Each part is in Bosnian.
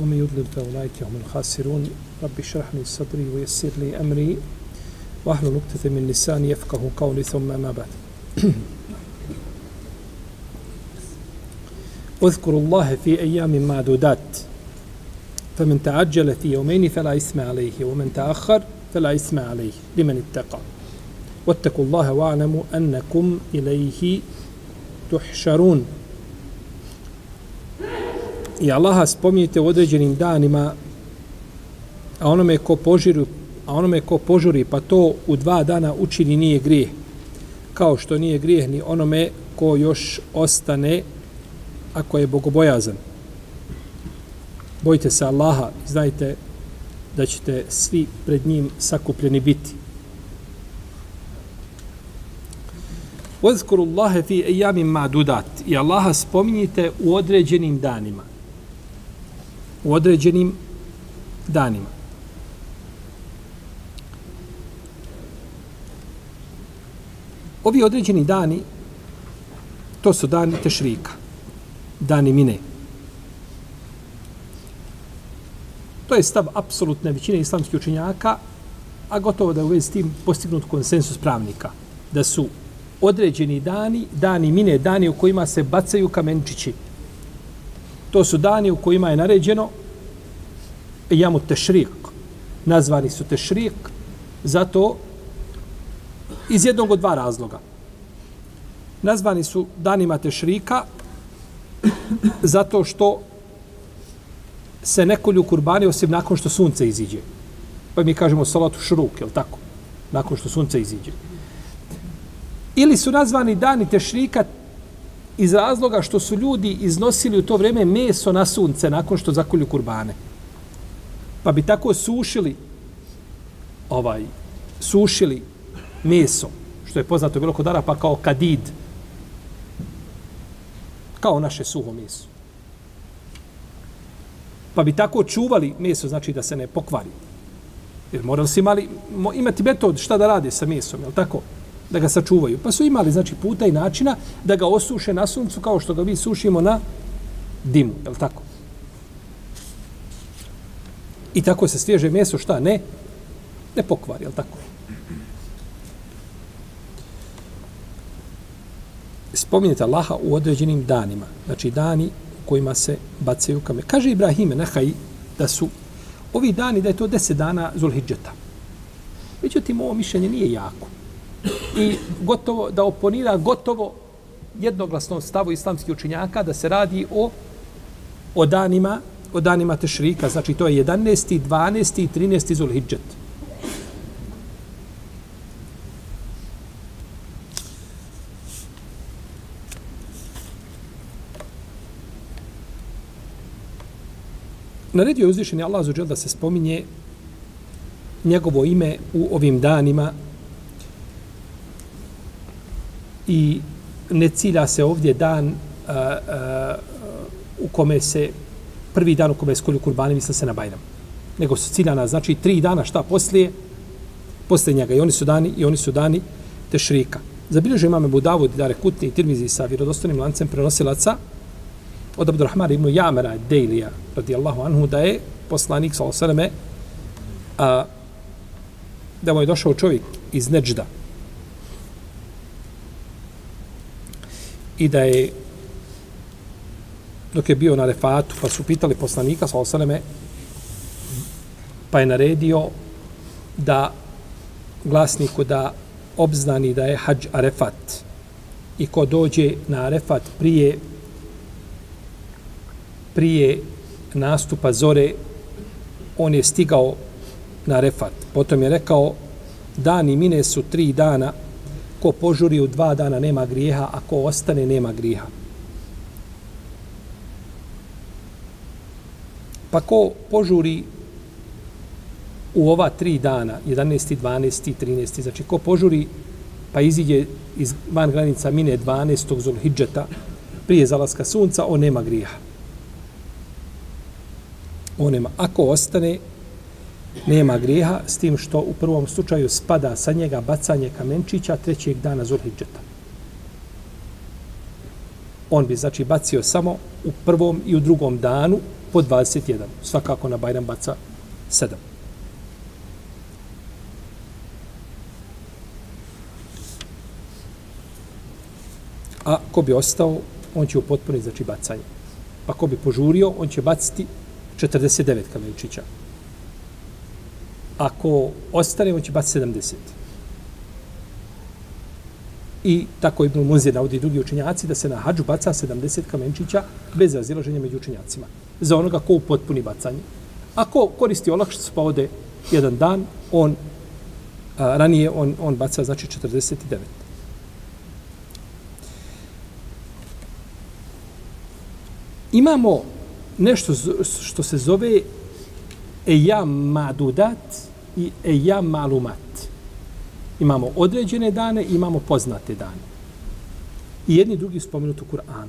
ومن يضلل فأولئك هم الخاسرون. رب اشرح لي صدري ويسر لي أمري. وأحلل نقطة من لساني يفقه قولي ثم ما بعد. اذكروا الله في أيام معدودات. فمن تعجل في يومين فلا إثم عليه ومن تأخر فلا إثم عليه لمن اتقى. واتقوا الله واعلموا أنكم إليه تحشرون. I Allaha spominjite u određenim danima, a onome ko požiru, a onome ko požuri, pa to u dva dana učini nije grijeh. Kao što nije grijeh ni onome ko još ostane ako je bogobojazan. Bojite se Allaha znajte da ćete svi pred njim sakupljeni biti. Ozkuru Allahe fi ejamim madudat. I Allaha spominjite u određenim danima u određenim danima. Ovi određeni dani, to su dani tešrika, dani mine. To je stav apsolutne većine islamskih učenjaka, a gotovo da je u vezi s tim postignut konsensus pravnika, da su određeni dani, dani mine, dani u kojima se bacaju kamenčići, To su dani u kojima je naređeno jamu tešrik. Nazvani su tešrik zato iz jednog od dva razloga. Nazvani su danima tešrika zato što se ne kolju kurbani osim nakon što sunce iziđe. Pa mi kažemo salatu šruk, je tako? Nakon što sunce iziđe. Ili su nazvani dani tešrika iz razloga što su ljudi iznosili u to vrijeme meso na sunce nakon što zakolju kurbane. Pa bi tako sušili ovaj sušili meso, što je poznato bilo kod Arapa kao kadid, kao naše suho meso. Pa bi tako čuvali meso, znači da se ne pokvari. Jer morali se imali, imati metod šta da rade sa mesom, je li tako? Da ga sačuvaju. Pa su imali znači puta i načina da ga osuše na suncu kao što ga mi sušimo na dimu, je tako? I tako se svježe meso šta ne ne pokvari, je tako? Spominjete Allaha u određenim danima, znači dani u kojima se bacaju kamen. Kaže Ibrahime Nahaj da su ovi dani, da je to deset dana Zulhidžeta. Međutim, ovo mišljenje nije jako i gotovo da oponira gotovo jednoglasnom stavu islamskih učinjaka da se radi o o danima o danima tešrika, znači to je 11. 12. i 13. Zulhidžet. Naredio je uzvišeni Allah da se spominje njegovo ime u ovim danima i ne cilja se ovdje dan a, a, u kome se prvi dan u kome je skolju kurbani misle se na Bajram. Nego su ciljana, znači tri dana šta poslije, poslije njega. I oni su dani, i oni su dani tešrika. Zabilježe imame Budavud, Dare Kutni i Tirmizi sa vjerodostanim lancem prenosilaca od Abdurrahmana ibn Jamera Dejlija, radijallahu anhu, da je poslanik, sa osaleme, a, da mu je došao čovjek iz Neđda, i da je dok je bio na refatu, pa su pitali poslanika, sa osaleme, pa je naredio da glasniku da obznani da je hađ arefat i ko dođe na arefat prije prije nastupa zore on je stigao na arefat. Potom je rekao dani mine su tri dana ko požuri u dva dana nema grijeha, a ko ostane nema grijeha. Pa ko požuri u ova tri dana, 11. 12. 13. znači ko požuri pa iziđe iz van granica mine 12. Zulhidžeta prije zalaska sunca, on nema grijeha. On nema. Ako ostane, nema grijeha s tim što u prvom slučaju spada sa njega bacanje kamenčića trećeg dana Zulhidžeta. On bi znači bacio samo u prvom i u drugom danu po 21. Svakako na Bajram baca 7. A ko bi ostao, on će upotpuniti znači bacanje. Pa ko bi požurio, on će baciti 49 kamenčića. Ako ostane, on će baciti 70. I tako Ibn Munzir navodi drugi učenjaci da se na hađu baca 70 kamenčića bez razilaženja među učenjacima. Za onoga ko upotpuni bacanje. Ako koristi olakšicu pa ode jedan dan, on a, ranije on, on baca znači 49. Imamo nešto što se zove ejam madudat i ejam malumat. Imamo određene dane i imamo poznate dane. I jedni drugi spomenuti u Kur'anu.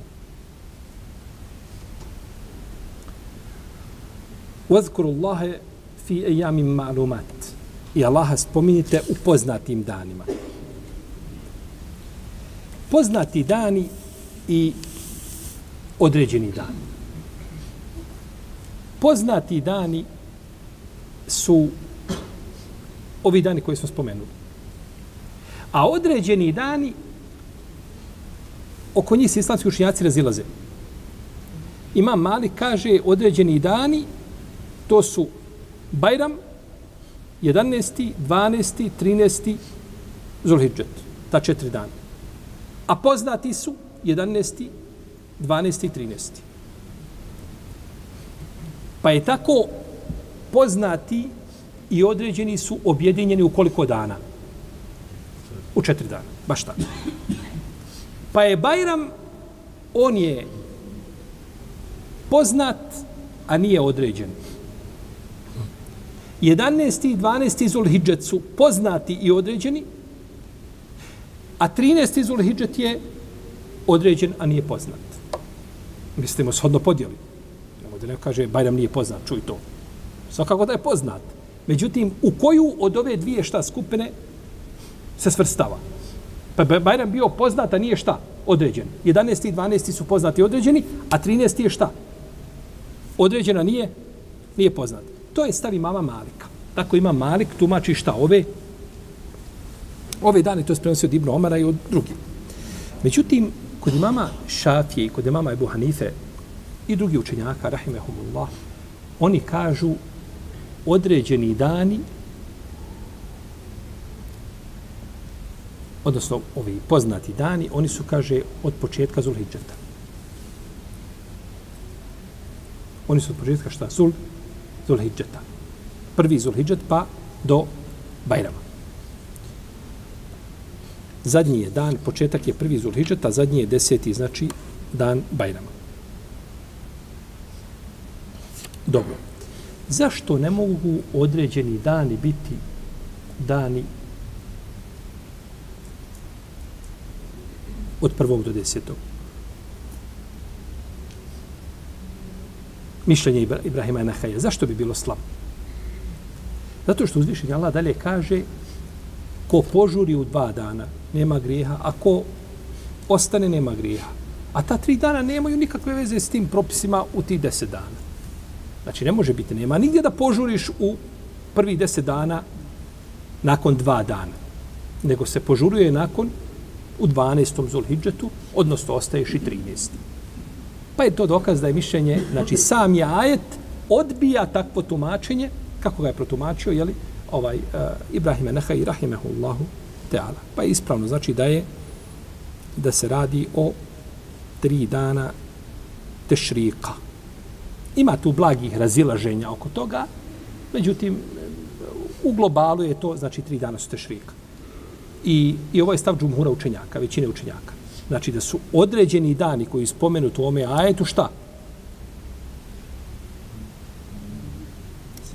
Vazkuru Allahe fi ejamim malumat. I Allaha spominjite u poznatim danima. Poznati dani i određeni dani. Poznati dani su ovi dani koji smo spomenuli. A određeni dani oko njih se islamski učinjaci razilaze. Ima mali kaže određeni dani to su Bajram 11. 12. 13. Zulhidžet. Ta četiri dana. A poznati su 11. 12. i 13. Pa je tako poznati i određeni su objedinjeni u koliko dana? U četiri dana. Baš tako. Pa je Bajram, on je poznat, a nije određen. 11. i 12. Zulhidžet su poznati i određeni, a 13. Zulhidžet je određen, a nije poznat. Mislimo, shodno podijeli. Nemo da ne kaže, Bajram nije poznat, čuj to. Svakako da je poznat. Međutim, u koju od ove dvije šta skupine se svrstava? Pa Bajram bio poznat, a nije šta? Određen. 11. i 12. su poznati određeni, a 13. je šta? Određena nije, nije poznat. To je stavi mama Malika. Tako ima Malik, tumači šta ove ove dane, to je prenosio od Ibnu Omara i od drugih. Međutim, kod imama Šafije i kod imama Ebu Hanife i drugi učenjaka, rahimehumullah, oni kažu određeni dani, odnosno ovi poznati dani, oni su, kaže, od početka Zulhidžeta. Oni su od početka šta? Zul, Zulhidžeta. Prvi Zulhidžet pa do Bajrama. Zadnji je dan, početak je prvi Zulhidžeta, zadnji je deseti, znači dan Bajrama. Dobro. Zašto ne mogu određeni dani biti dani od prvog do desetog? mišljenje Ibrahima Nahaja. Zašto bi bilo slabo? Zato što uzvišenje Allah dalje kaže ko požuri u dva dana nema grijeha, a ko ostane nema grijeha. A ta tri dana nemaju nikakve veze s tim propisima u ti deset dana. Znači, ne može biti, nema nigdje da požuriš u prvi deset dana nakon dva dana. Nego se požuruje nakon u 12. Zulhidžetu, odnosno ostaješ i 13. Pa je to dokaz da je mišljenje, znači sam je ajet odbija takvo tumačenje, kako ga je protumačio, jeli, ovaj, eh, uh, Ibrahime Neha i Rahimehullahu Teala. Pa je ispravno, znači da je da se radi o tri dana tešrika. Ima tu blagih razilaženja oko toga, međutim, u globalu je to, znači, tri dana su tešrika. I, i ovo je stav džumhura učenjaka, većine učenjaka. Znači da su određeni dani koji spomenut u ome ajetu šta?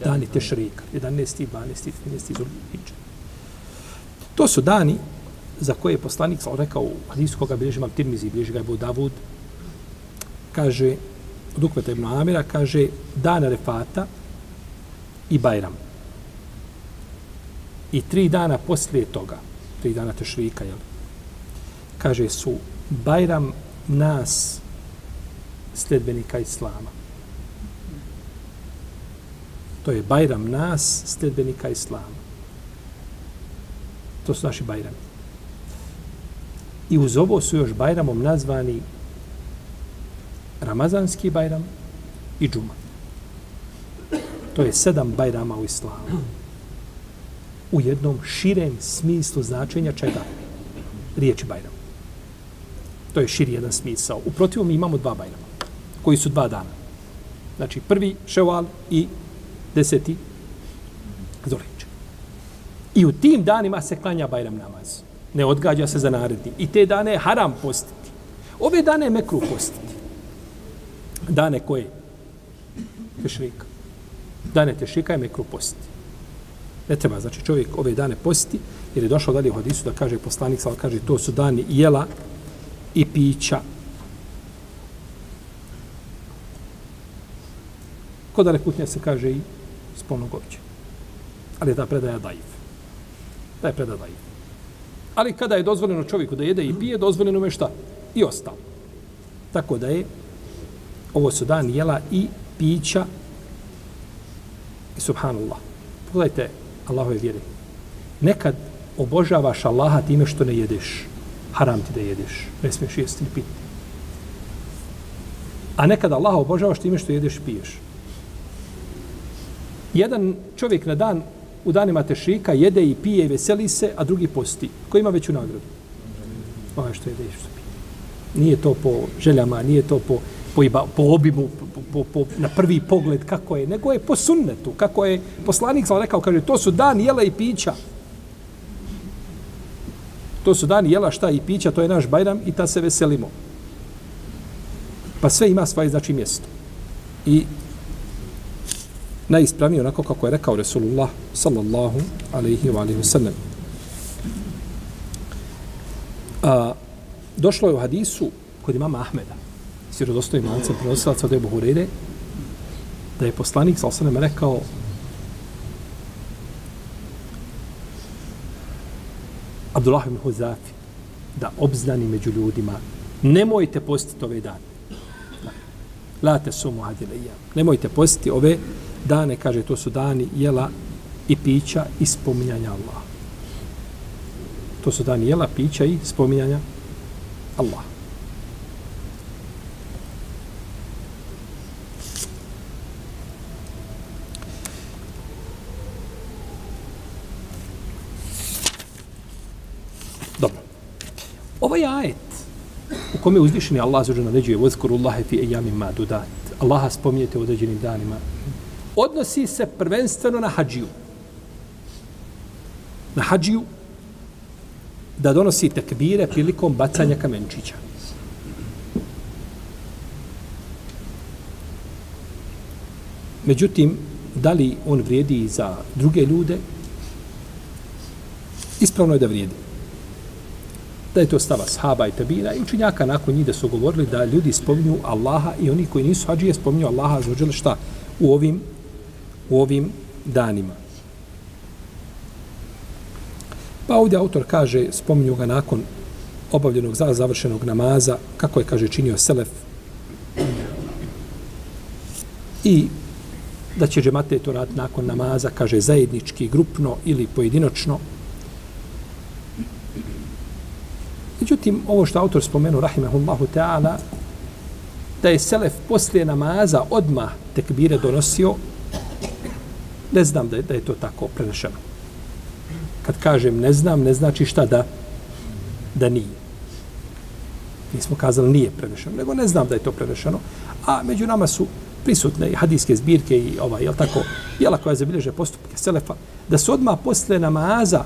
Dani tešrika. 11. 12. 13. Zulhidža. To su dani za koje je poslanik rekao u hadisu koga bilježi imam Tirmizi, bilježi ga je Abu Davud, kaže, od Ukveta ibn Amira, kaže, dan Arefata i Bajram. I tri dana poslije toga, tri dana Tešrika, jel? Kaže, su Bajram nas sledbenika Islama. To je Bajram nas sledbenika Islama. To su naši Bajrami. I uz ovo su još Bajramom nazvani Ramazanski Bajram i Džuma. To je sedam Bajrama u Islamu. U jednom širem smislu značenja čega? Riječi Bajram. To je širi jedan smisao. U protivom imamo dva Bajrama, koji su dva dana. Znači, prvi Ševal i deseti Zolić. I u tim danima se klanja Bajram namaz. Ne odgađa se za naredni. I te dane je haram postiti. Ove dane je mekru postiti. Dane koje? Tešrika. Dane tešrika je mekru posti. Ne treba, znači čovjek ove dane posti, jer je došao dalje u hadisu da kaže poslanik, sal kaže to su dani jela i pića. Kod dane putnja se kaže i spolnog običaja. Ali je ta predaja dajiv. Ta je predaja dajiv. Ali kada je dozvoljeno čovjeku da jede i pije, dozvoljeno mu je šta? I ostalo. Tako da je ovo su dan jela i pića i subhanallah. Pogledajte Allahove vjere. Nekad obožavaš Allaha time što ne jedeš. Haram ti da jedeš. Ne smiješ jesti ni piti. A nekad Allaha obožavaš time što jedeš i piješ. Jedan čovjek na dan u danima tešrika jede i pije i veseli se, a drugi posti. Ko ima veću nagradu? Ovo što jede i što pije. Nije to po željama, nije to po, po, iba, po obimu, po, po, po, na prvi pogled kako je, nego je po sunnetu, kako je poslanik sam rekao, kaže, to su dan jela i pića. To su dan jela šta i pića, to je naš bajram i ta se veselimo. Pa sve ima svoje znači mjesto. I najispravnije onako kako je rekao Resulullah sallallahu alaihi wa alaihi wa A, došlo je u hadisu kod imama Ahmeda, sirodostojim lancem prenosilaca od Ebu Hureyre, da je poslanik sa osanem rekao Abdullah ibn Huzafi da obznani među ljudima nemojte postiti ove dane. La te sumu hadile Nemojte postiti ove dane, kaže, to su dani jela i pića i spominjanja Allaha. To su dani jela, pića i spominjanja Allah. Ovaj ajet u kome uzvišeni Allah zađe naređuje vozkorullahe fi ejamim madudat. Allaha spominjete u određenim danima odnosi se prvenstveno na hađiju. Na hađiju da donosi tekbire prilikom bacanja kamenčića. Međutim, da li on vrijedi za druge ljude? Ispravno je da vrijedi. Da je to stava sahaba i tabina i učinjaka nakon njih da su govorili da ljudi spominju Allaha i oni koji nisu hađije spominju Allaha za šta u ovim u ovim danima. Pa ovdje autor kaže, spominju ga nakon obavljenog za završenog namaza, kako je, kaže, činio Selef. I da će džemate to rad nakon namaza, kaže, zajednički, grupno ili pojedinočno. Međutim, ovo što autor spomenu, rahimahullahu ta'ala, da je Selef poslije namaza odmah tekbire donosio, Ne znam da je, da je to tako prenešeno. Kad kažem ne znam, ne znači šta da da nije. Nismo kazali nije prenešeno, nego ne znam da je to prenešeno. A među nama su prisutne i hadijske zbirke i ovaj, jel tako, jela koja zabilježe postupke Selefa, da su odmah posle namaza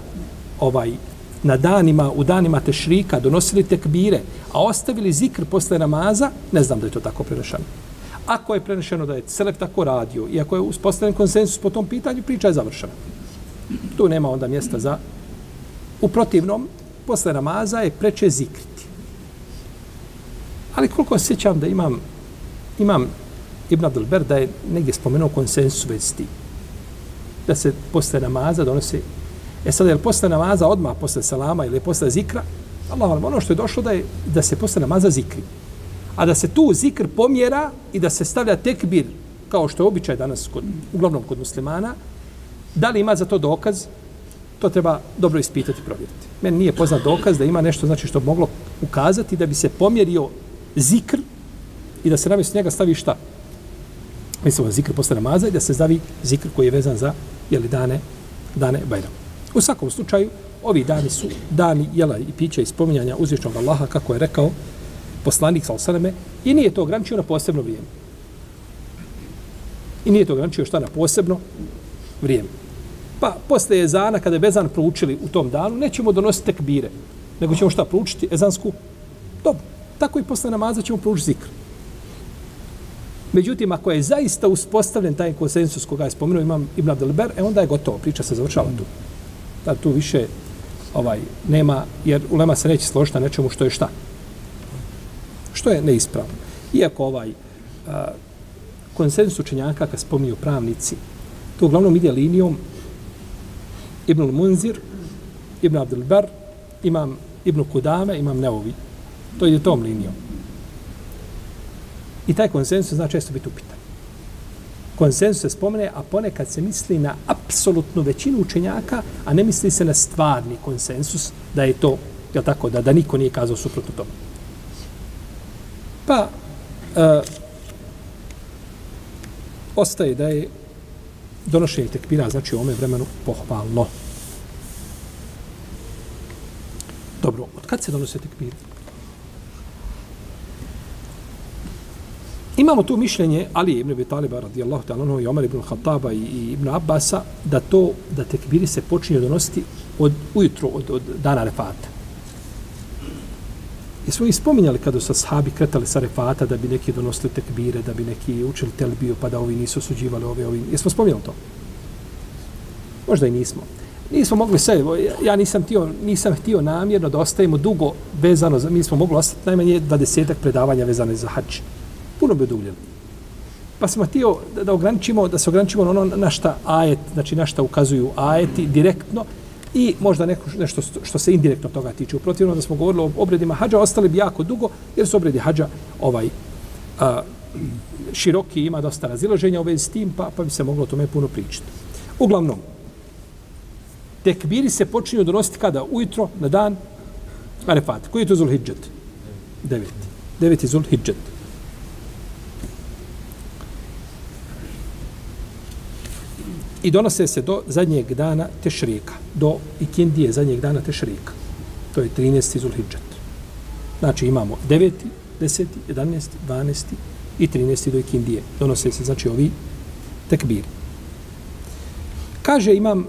ovaj, na danima, u danima tešrika donosili tekbire, a ostavili zikr posle namaza, ne znam da je to tako prenešeno. Ako je prenešeno da je Selef tako radio i ako je uspostavljen konsensus po tom pitanju, priča je završena. Tu nema onda mjesta za... U protivnom, posle namaza je preče zikriti. Ali koliko sjećam da imam, imam Ibn Abdelber da je negdje spomenuo konsensus već s tim. Da se posle namaza donose... E sad, je li posle namaza odmah posle salama ili posle zikra? Allah, ono što je došlo da je da se posle namaza zikri. A da se tu zikr pomjera i da se stavlja tekbir, kao što je običaj danas, kod, uglavnom kod muslimana, da li ima za to dokaz, to treba dobro ispitati i provjeriti. Meni nije poznat dokaz da ima nešto znači što bi moglo ukazati da bi se pomjerio zikr i da se namjesto njega stavi šta? Mislimo zikr posle namaza i da se stavi zikr koji je vezan za jeli, dane, dane Bajram. U svakom slučaju, ovi dani su dani jela i pića i spominjanja uzvišnog Allaha, kako je rekao poslanik sa osaname, i nije to ograničio na posebno vrijeme. I nije to ograničio šta na posebno vrijeme. Pa posle ezana, kada je bezan proučili u tom danu, nećemo donositi tekbire, nego ćemo šta proučiti? Ezansku? Dobro. Tako i posle namaza ćemo proučiti zikr. Međutim, ako je zaista uspostavljen taj konsensus koga je spomenuo imam Ibn Abdelber, e onda je gotovo, priča se završava tu. Da tu više ovaj nema, jer ulema se neće složiti na nečemu što je šta. Što je neispravno. Iako ovaj a, konsensus učenjaka, kad spominju pravnici, to uglavnom ide linijom Ibn Munzir, Ibn Abdul Bar, imam Ibn Kudame, imam Neovi. To ide tom linijom. I taj konsensus zna često biti upit. Konsensus se spomene, a ponekad se misli na apsolutnu većinu učenjaka, a ne misli se na stvarni konsensus, da je to, je tako, da, da niko nije kazao suprotno tome. Pa, e, ostaje da je donošenje tekbira, znači u ome vremenu, pohvalno. Dobro, od kad se donose tekbir? Imamo tu mišljenje Ali ibn Abi Taliba radijallahu ta'ala anhu i Omar ibn Khattaba i, i ibn Abbasa da to da tekbiri se počinju donositi od ujutro od, od dana refata. I smo ih spominjali kada su sahabi kretali sa refata da bi neki donosili tekbire, da bi neki učili telbiju pa da ovi nisu osuđivali ove, ovi. Jesmo spominjali to? Možda i nismo. Nismo mogli sve, ja nisam htio, nisam htio namjerno da ostajemo dugo vezano, za, mi smo mogli ostati najmanje 20 predavanja vezane za hač. Puno bi oduljeno. Pa smo htio da, da ograničimo, da se ograničimo na ono na šta ajet, znači na šta ukazuju ajeti direktno, i možda neko, nešto što se indirektno toga tiče. U protivno da smo govorili o obredima hađa, ostali bi jako dugo, jer su obredi hađa ovaj, a, široki, ima dosta razilaženja u vezi s tim, pa, pa bi se moglo o tome puno pričati. Uglavnom, tekbiri se počinju donositi kada? Ujutro, na dan Arefat. Koji je to Zulhidžet? Deveti. Deveti Zulhidžet. I donose se do zadnjeg dana Tešrika, do ikindije zadnjeg dana Tešrika. To je 13. Zulhidžet. Znači imamo 9., 10., 11., 12. i 13. do ikindije. Donose se, znači, ovi tekbiri. Kaže imam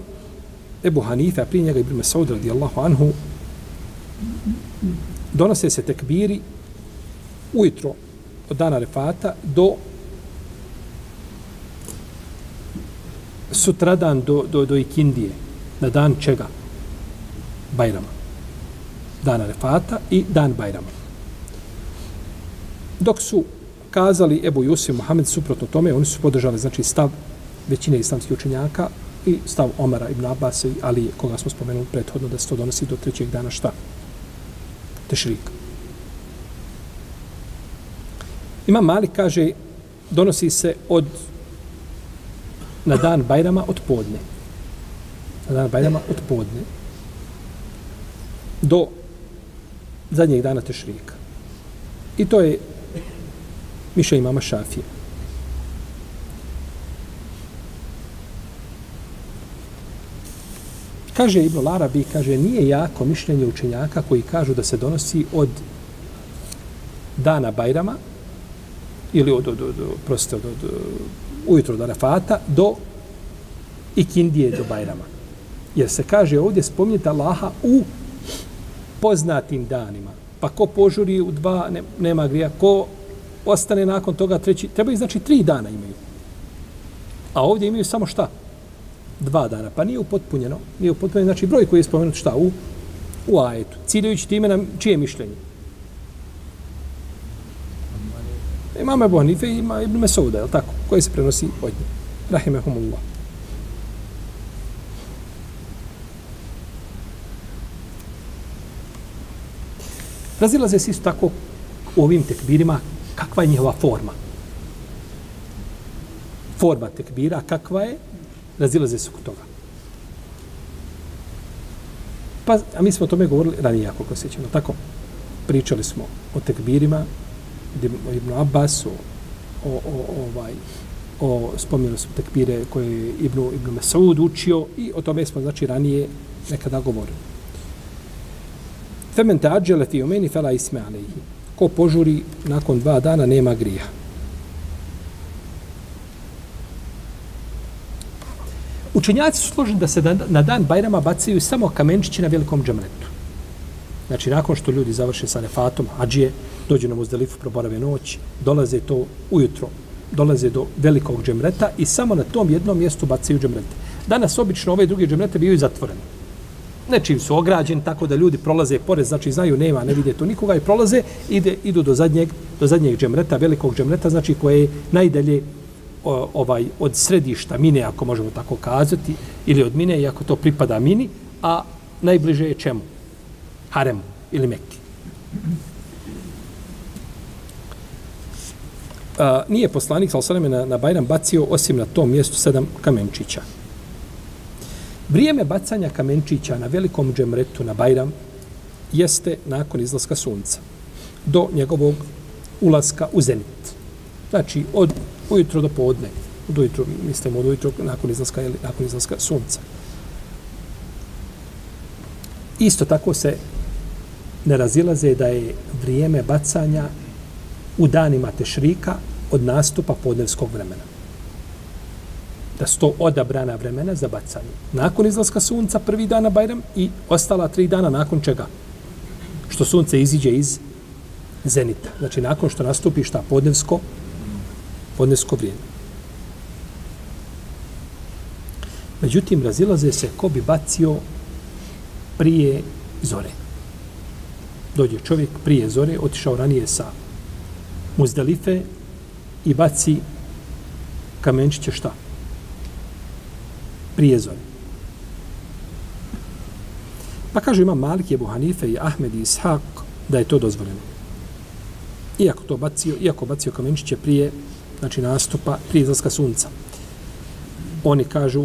Ebu Hanife, a prije njega Ibn Saud radijallahu anhu, donose se tekbiri ujutro od dana refata do sutradan do, do, do ikindije, na dan čega? Bajrama. Dana refata i dan Bajrama. Dok su kazali Ebu Jusif Muhammed suprotno tome, oni su podržali znači stav većine islamskih učenjaka i stav Omara ibn Abbas i Ali, koga smo spomenuli prethodno, da se to donosi do trećeg dana šta? Tešrik. Imam Mali kaže, donosi se od na dan Bajrama od podne. Na dan Bajrama od podne. Do zadnjeg dana Tešrika. I to je miša imama Šafije. Kaže Ibn Larabi, kaže, nije jako mišljenje učenjaka koji kažu da se donosi od dana Bajrama ili od, od, od, proste, od, od, ujutro do Arafata do Ikindije do Bajrama. Jer se kaže ovdje spominjete Allaha u poznatim danima. Pa ko požuri u dva, ne, nema grija. Ko ostane nakon toga treći, trebaju znači tri dana imaju. A ovdje imaju samo šta? Dva dana. Pa nije upotpunjeno. Nije upotpunjeno. Znači broj koji je spomenut šta? U, u ajetu. Ciljujući time na čije mišljenje? Imam Ebu Hanife i ima Ibn Mesouda, je tako? Koji se prenosi od njih. Rahimehumullah. Razilaze se isto tako u ovim tekbirima kakva je njihova forma. Forma tekbira kakva je, razilaze se kod toga. Pa, a mi smo o tome govorili ranije, ako se tako. Pričali smo o tekbirima, o Ibnu Abbas, o, o, o, ovaj, o spomenu su tekbire koje je Ibnu, Ibnu Mesaud učio i o tome smo, znači, ranije nekada govorili. Femen ta'ađele fi umeni fela isme alejhi. Ko požuri nakon dva dana nema grija. Učenjaci su složeni da se na dan Bajrama bacaju samo kamenčići na velikom džemretu. Znači, nakon što ljudi završe sa nefatom, ađije, dođu na muzdelifu, proborave noć, dolaze to ujutro, dolaze do velikog džemreta i samo na tom jednom mjestu bacaju džemrete. Danas obično ove druge džemrete biju zatvorene nečim su ograđeni tako da ljudi prolaze pored, znači znaju nema, ne vide to nikoga i prolaze, ide, idu do zadnjeg, do zadnjeg džemreta, velikog džemreta, znači koje je najdalje o, ovaj od središta mine, ako možemo tako kazati, ili od mine, iako to pripada mini, a najbliže je čemu? Haremu ili Mekki. A, nije poslanik, sal na, na Bajram bacio osim na tom mjestu sedam kamenčića. Vrijeme bacanja kamenčića na velikom džemretu na Bajram jeste nakon izlaska sunca do njegovog ulaska u zenit. Znači, od ujutro do podne. Od ujutro, mislimo, od ujutro nakon izlaska, ili nakon izlaska sunca. Isto tako se ne razilaze da je vrijeme bacanja u danima tešrika od nastupa podnevskog vremena da sto odabrana vremena za bacanje. Nakon izlaska sunca prvi dan na Bajram i ostala tri dana nakon čega? Što sunce iziđe iz zenita. Znači nakon što nastupi šta podnevsko, podnevsko vrijeme. Međutim, razilaze se ko bi bacio prije zore. Dođe čovjek prije zore, otišao ranije sa Muzdalife i baci kamenčiće šta? Prijezor. Pa kažu ima Malik, Ebu Hanife i Ahmed i Ishaq da je to dozvoljeno. Iako to bacio, iako bacio kamenčiće prije, znači nastupa, prije izlaska sunca. Oni kažu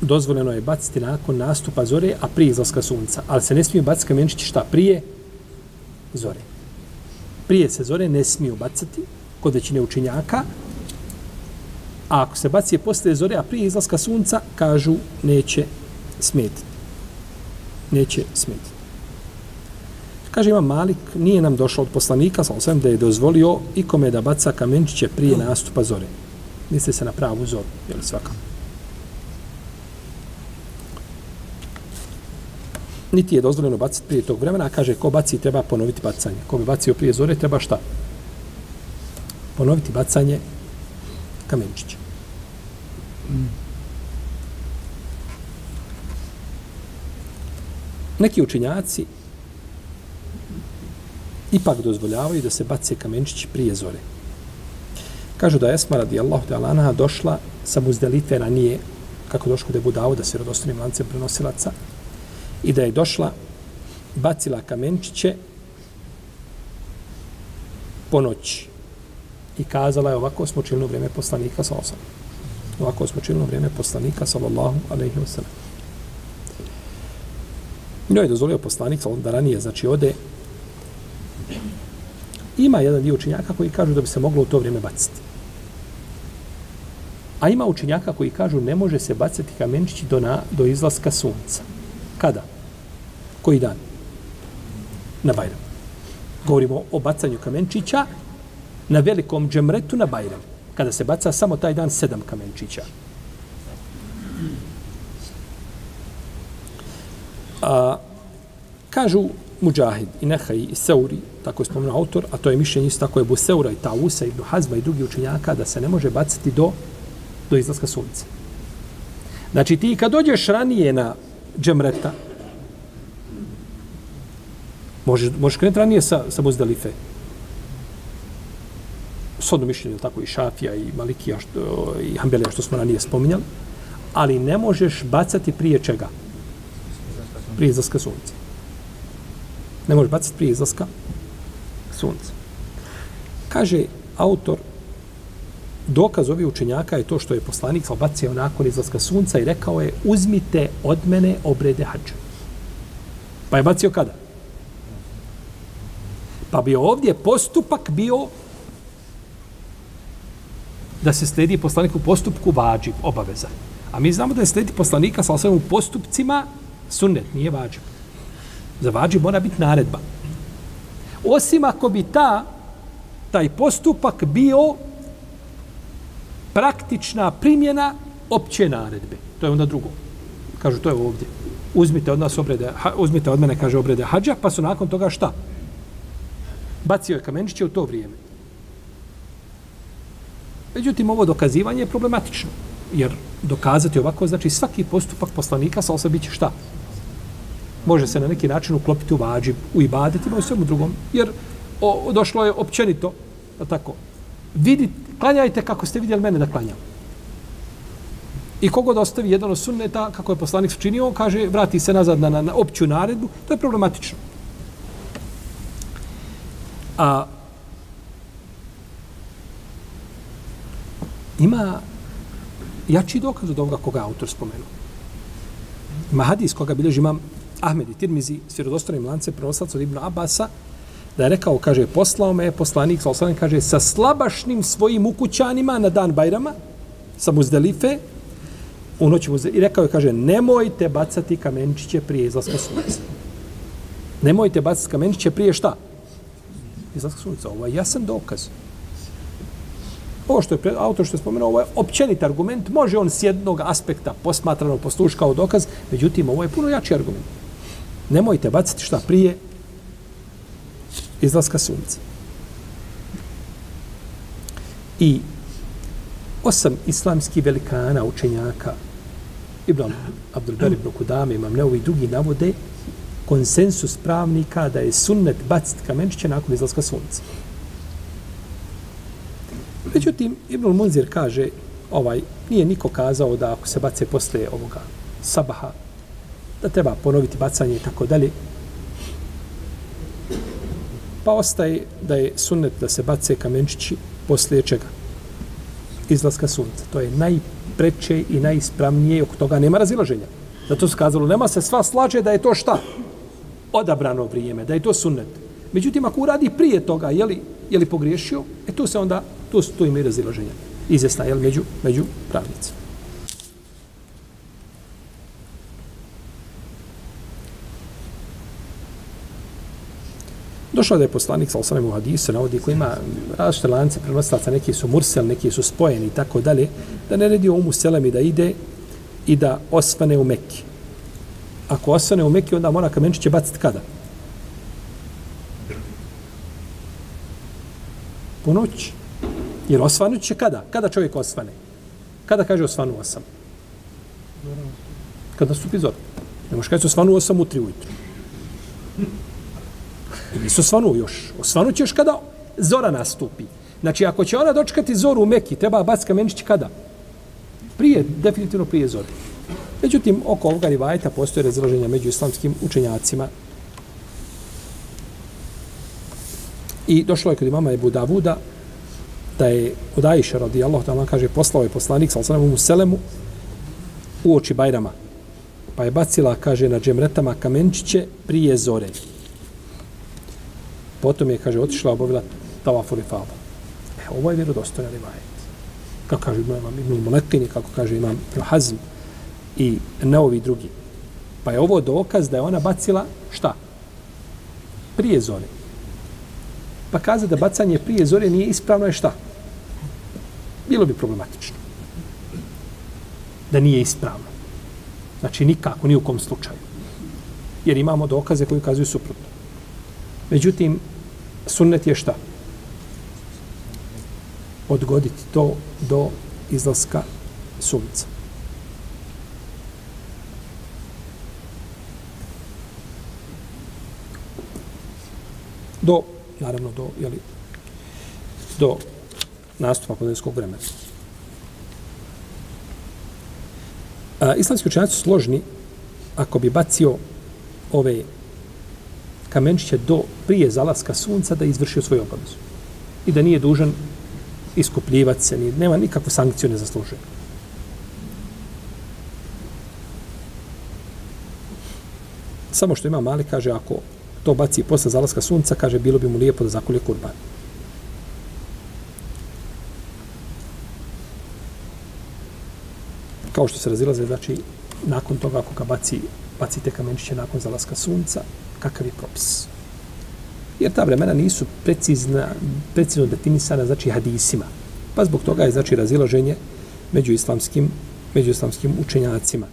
dozvoljeno je baciti nakon nastupa zore, a prije izlaska sunca. Ali se ne smiju baciti kamenčići šta prije zore. Prije se zore ne smiju bacati kod većine učinjaka, A ako se baci posle zore, a prije izlaska sunca, kažu, neće smetiti. Neće smetiti. Kaže ima Malik, nije nam došao od poslanika, sam sam da je dozvolio ikome da baca kamenčiće prije nastupa zore. Misli se na pravu zoru, je li svaka? Niti je dozvoljeno baciti prije tog vremena, a kaže ko baci treba ponoviti bacanje. Ko bi bacio prije zore, treba šta? Ponoviti bacanje kamenčića. Neki učinjaci ipak dozvoljavaju da se bace kamenčići prije zore. Kažu da Esma radijallahu ta'ala anha došla sa muzdelife ranije, kako došlo da je budao da se rodostanim lancem prenosilaca, i da je došla, bacila kamenčiće po noći. I kazala je ovako smo činili vrijeme poslanika sa osam. Ovako smo činili vrijeme poslanika, sallallahu alaihi wa sallam. Njoj je dozvolio poslanik, da ranije, znači, ode. Ima jedan dio učenjaka koji kažu da bi se moglo u to vrijeme baciti. A ima učenjaka koji kažu ne može se bacati kamenčići do, na, do izlaska sunca. Kada? Koji dan? Na Bajram. Govorimo o bacanju kamenčića na velikom džemretu na Bajram kada se baca samo taj dan sedam kamenčića. A, kažu Mujahid i Nehaj i Seuri, tako je spomenuo autor, a to je mišljenje isto tako je Buseura i Tausa, i Hazma i drugi učenjaka, da se ne može baciti do, do izlaska sunca. Znači ti kad dođeš ranije na džemreta, možeš, možeš krenuti ranije sa, sa Muzdalife. Sodno mišljenje, tako i Šafija i Malikija što, i Hanbelija što smo ranije spominjali, ali ne možeš bacati prije čega? Prije izlaska sunca. Ne možeš bacati prije izlaska sunca. Kaže autor, dokaz ovih učenjaka je to što je poslanik sa bacio nakon izlaska sunca i rekao je uzmite od mene obrede hađa. Pa je bacio kada? Pa bi ovdje postupak bio da se sledi u postupku vađib, obaveza. A mi znamo da je slediti poslanika sa osvijem u postupcima sunnet, nije vađib. Za vađib mora biti naredba. Osim ako bi ta, taj postupak bio praktična primjena opće naredbe. To je onda drugo. Kažu, to je ovdje. Uzmite od nas obrede, ha, uzmite od mene, kaže, obrede hađa, pa su nakon toga šta? Bacio je kamenčiće u to vrijeme. Međutim, ovo dokazivanje je problematično. Jer dokazati ovako, znači svaki postupak poslanika sa osobi će šta? Može se na neki način uklopiti u vađi, u ibadetima, u svemu drugom. Jer o, došlo je općenito, tako, vidite, klanjajte kako ste vidjeli mene da klanjam. I kogod ostavi jedan od sunneta, kako je poslanik činio, on kaže, vrati se nazad na, na, na opću naredbu, to je problematično. A ima jači dokaz od ovoga koga autor spomenuo. Ima hadis koga bilježi imam Ahmed i Tirmizi, svjerodostanim lance prenoslaca od Ibn Abasa, da je rekao, kaže, poslao me poslanik, poslanik kaže, sa slabašnim svojim ukućanima na dan Bajrama, sa Muzdelife, u noći Muzdelife, i rekao je, kaže, nemojte bacati kamenčiće prije izlaska sunca. Nemojte bacati kamenčiće prije šta? Izlaska sunca. Ovo je jasan dokaz. Ovo što je pred, autor što je spomenuo, ovo je općenit argument. Može on s jednog aspekta posmatrano poslušati kao dokaz, međutim, ovo je puno jači argument. Nemojte baciti šta prije izlaska sunca. I osam islamskih velikana, učenjaka, Ibn Abdulber, ibn Kudame, imam neovi drugi navode, konsensus pravnika da je sunnet baciti kamenčiće nakon izlaska sunca. Međutim, Ibn Munzir kaže, ovaj, nije niko kazao da ako se bace posle ovoga sabaha, da treba ponoviti bacanje i tako dalje. Pa ostaje da je sunnet da se bace kamenčići poslije čega? Izlaska sunca. To je najpreće i najispravnije, oko toga nema razilaženja. Zato se kazalo, nema se sva slađe da je to šta? Odabrano vrijeme, da je to sunnet. Međutim, ako uradi prije toga, je li, je li pogriješio, e tu se onda, tu, tu ima i razilaženja. Izvjesna, je među, među pravnicima. Došao da je poslanik, sal sam u hadisu, navodi koji ima različite lance prenoslaca, neki su mursel, neki su spojeni i tako dalje, da ne redi umu selemi da ide i da osvane u Mekki. Ako osvane u Mekki, onda mora kamenčiće baciti kada? Po noći. Jer osvanut će kada? Kada čovjek osvane? Kada kaže osvanuo sam? Kada stupi zor. Ne možeš kaći osvanuo sam u tri ujutru. Nisu osvanuo još. Osvanut ćeš kada zora nastupi. Znači, ako će ona dočekati zoru u Meki, treba Abbas kamenić kada? Prije, definitivno prije zore. Međutim, oko ovoga rivajta postoje razloženja među islamskim učenjacima. I došlo je kod imama Ebu Davuda da je od Aisha radijallahu ta'ala kaže poslao je poslanik sa u Selemu u oči Bajrama. Pa je bacila, kaže, na džemretama kamenčiće prije zore. Potom je, kaže, otišla, obavila tavafu li fada. E, ovo je vjerodostojan rivajet. Kako kaže imam Ibn Mulekini, kako kaže imam Ibn Hazm i neovi drugi. Pa je ovo dokaz da je ona bacila šta? Prije zore. Pa kaza da bacanje prije zore nije ispravno je šta? Bilo bi problematično. Da nije ispravno. Znači nikako, ni u kom slučaju. Jer imamo dokaze koji ukazuju suprotno. Međutim, sunnet je šta? Odgoditi to do izlaska sunca. Do, naravno, do, jeli, do nastupa podnevskog vremena. A, islamski učenjaci su složni ako bi bacio ove kamenčiće do prije zalaska sunca da izvršio svoju obavezu. I da nije dužan iskupljivati se, nema nikakvu sankciju ne zaslužuje. Samo što ima mali, kaže, ako to baci posle zalaska sunca, kaže, bilo bi mu lijepo da zakolje kurban. Kao što se razilaze, znači, nakon toga, ako ga baci, baci te kamenčiće nakon zalaska sunca, kakav je propis? Jer ta vremena nisu precizna, precizno definisana, znači, hadisima. Pa zbog toga je, znači, razilaženje među islamskim, među islamskim učenjacima.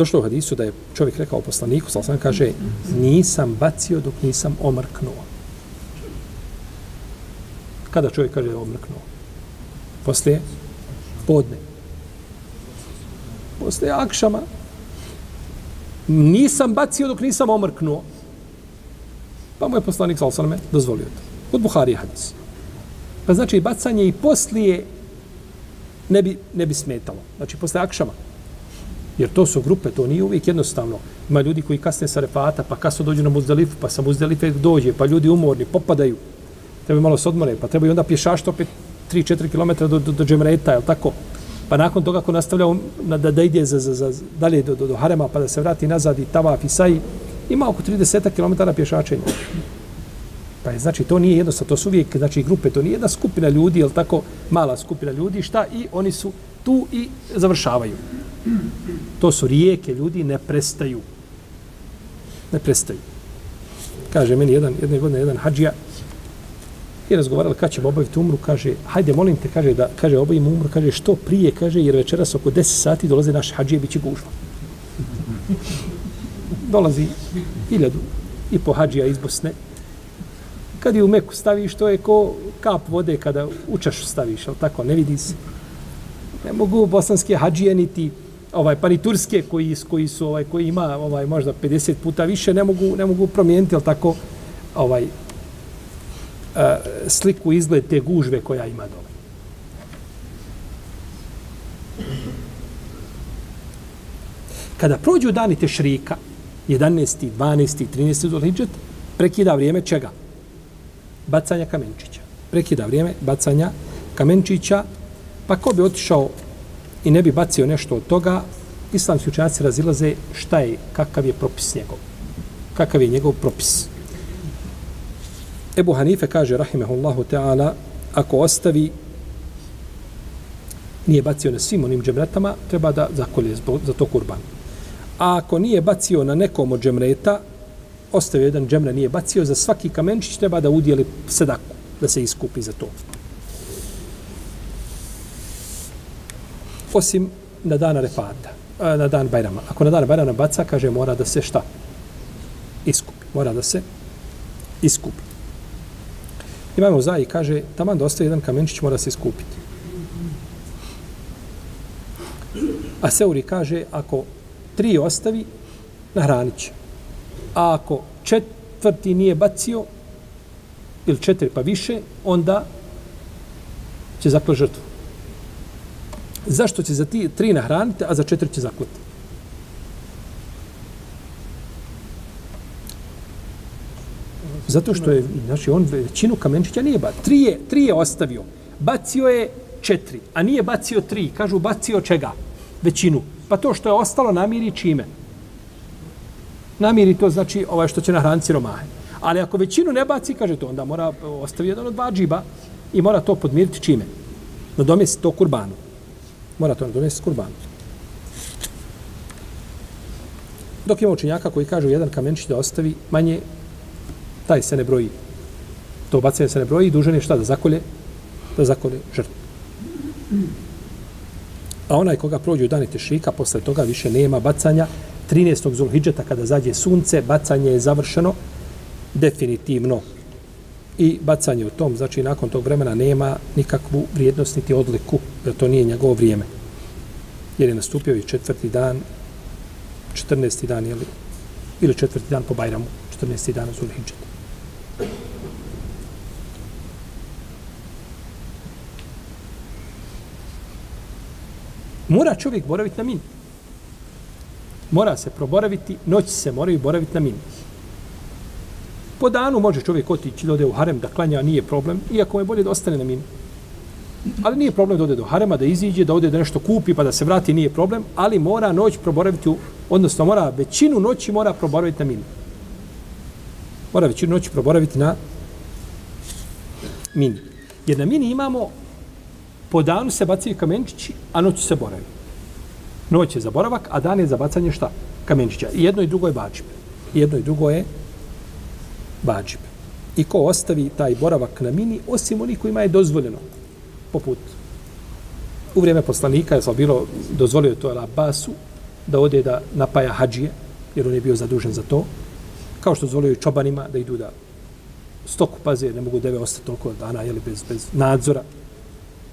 Došlo u hadisu da je čovjek rekao poslaniku, sal sam kaže, nisam bacio dok nisam omrknuo. Kada čovjek kaže omrknuo? Poslije podne. Poslije akšama. Nisam bacio dok nisam omrknuo. Pa mu je poslanik, sal sam dozvolio to. Od Buhari hadis. Pa znači, bacanje i poslije ne bi, ne bi smetalo. Znači, poslije akšama. Jer to su grupe, to nije uvijek jednostavno. Ima ljudi koji kasne sa refata, pa kasno dođu na Muzdalifu, pa sa Muzdalife dođe, pa ljudi umorni, popadaju. Treba malo se odmore, pa treba i onda pješašta opet 3-4 km do, do, do džemreta, je tako? Pa nakon toga ako nastavlja um, da, da ide za, za, za, dalje do, do, do Harema, pa da se vrati nazad i tavaf i saji, ima oko 30 km pješačenja. Pa je, znači, to nije jednostavno, to su uvijek, znači, grupe, to nije jedna skupina ljudi, je tako, mala skupina ljudi, šta, i oni su tu i završavaju. To su rijeke, ljudi ne prestaju. Ne prestaju. Kaže meni jedan, jedne godine jedan hađija i razgovarali kad ćemo obaviti umru, kaže, hajde, molim te, kaže, da, kaže, obavimo umru, kaže, što prije, kaže, jer večeras oko 10 sati dolaze naš hađije, bit će gužva. Dolazi hiljadu i po hađija iz Bosne. Kad je u Meku staviš, to je ko kap vode kada u čašu staviš, ali tako, ne vidi se. Ne mogu bosanske hađije niti ovaj pa ni turske koji koji su ovaj koji ima ovaj možda 50 puta više ne mogu ne mogu promijeniti al tako ovaj a, sliku izgled te gužve koja ima dole. Kada prođu dani te šrika, 11. 12. 13. Zulhidžet, prekida vrijeme čega? Bacanja kamenčića. Prekida vrijeme bacanja kamenčića, pa ko bi otišao i ne bi bacio nešto od toga, islamski učenjaci razilaze šta je, kakav je propis njegov. Kakav je njegov propis. Ebu Hanife kaže, rahimehullahu ta'ala, ako ostavi, nije bacio na svim onim džemretama, treba da zakolje za to kurban. A ako nije bacio na nekom od džemreta, ostavio jedan džemre, nije bacio, za svaki kamenčić treba da udjeli sedaku, da se iskupi za to. Osim na dan Arefata, na dan Bajrama. Ako na dan Bajrama baca, kaže, mora da se šta? Iskupi. Mora da se iskupi. Imamo za i kaže, taman da ostaje jedan kamenčić, mora se iskupiti. A Seuri kaže, ako tri ostavi, nahranit će. A ako četvrti nije bacio, ili četiri pa više, onda će zakljati žrtvu zašto će za ti tri nahraniti, a za četiri će zaklati? Zato što je, znači, on većinu kamenčića nije bacio. Tri je, tri je ostavio. Bacio je četiri, a nije bacio tri. Kažu, bacio čega? Većinu. Pa to što je ostalo namiri čime? Namiri to znači ovaj što će nahraniti siromahe. Ali ako većinu ne baci, kaže to, onda mora ostaviti jedan od dva džiba i mora to podmiriti čime? Na domjesi to kurbanu mora to donesti kurban. Dok ima učenjaka koji kažu jedan kamenčić da ostavi manje, taj se ne broji. To bacanje se ne broji i dužan je šta da zakolje? Da zakolje žrtvu. A onaj koga prođu dani tešrika, posle toga više nema bacanja. 13. Zulhidžeta, kada zađe sunce, bacanje je završeno definitivno. I bacanje u tom, znači nakon tog vremena nema nikakvu vrijednost niti odliku, jer to nije njegovo vrijeme. Jer je nastupio i četvrti dan, 14. dan, jeli, ili četvrti dan po Bajramu, 14. dan Zulhidžeta. Mora čovjek boraviti na mini. Mora se proboraviti, noći se moraju boraviti na mini. Po danu može čovjek otići da ode u harem da klanja, nije problem, iako je bolje da ostane na mini. Ali nije problem da ode do harema, da iziđe, da ode da nešto kupi pa da se vrati, nije problem, ali mora noć proboraviti, u, odnosno mora većinu noći mora proboraviti na mini. Mora većinu noći proboraviti na mini. Jer na mini imamo po danu se bacaju kamenčići, a noć se boravi. Noć je za boravak, a dan je za bacanje šta? Kamenčića. I jedno i drugo je bađib. I jedno i drugo je vađib. I ko ostavi taj boravak na mini, osim onih kojima je dozvoljeno, poput u vrijeme poslanika, je bilo dozvolio to Abbasu, da ode da napaja hađije, jer on je bio zadužen za to, kao što dozvolio i čobanima da idu da stoku paze, ne mogu deve ostati toliko dana, jeli, bez, bez nadzora,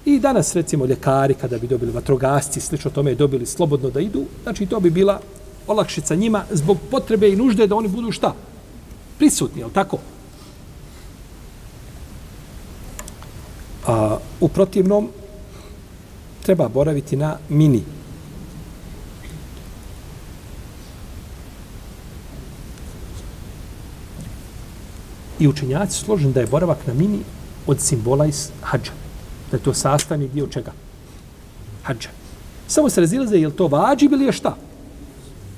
I danas, recimo, ljekari, kada bi dobili vatrogasci, slično tome, dobili slobodno da idu, znači to bi bila olakšica njima zbog potrebe i nužde da oni budu šta? Prisutni, jel tako? A, u protivnom, treba boraviti na mini. I učenjaci složen da je boravak na mini od simbola iz hađa da je to sastavni dio čega? Hađa. Samo se razilaze je li to vađib ili je šta?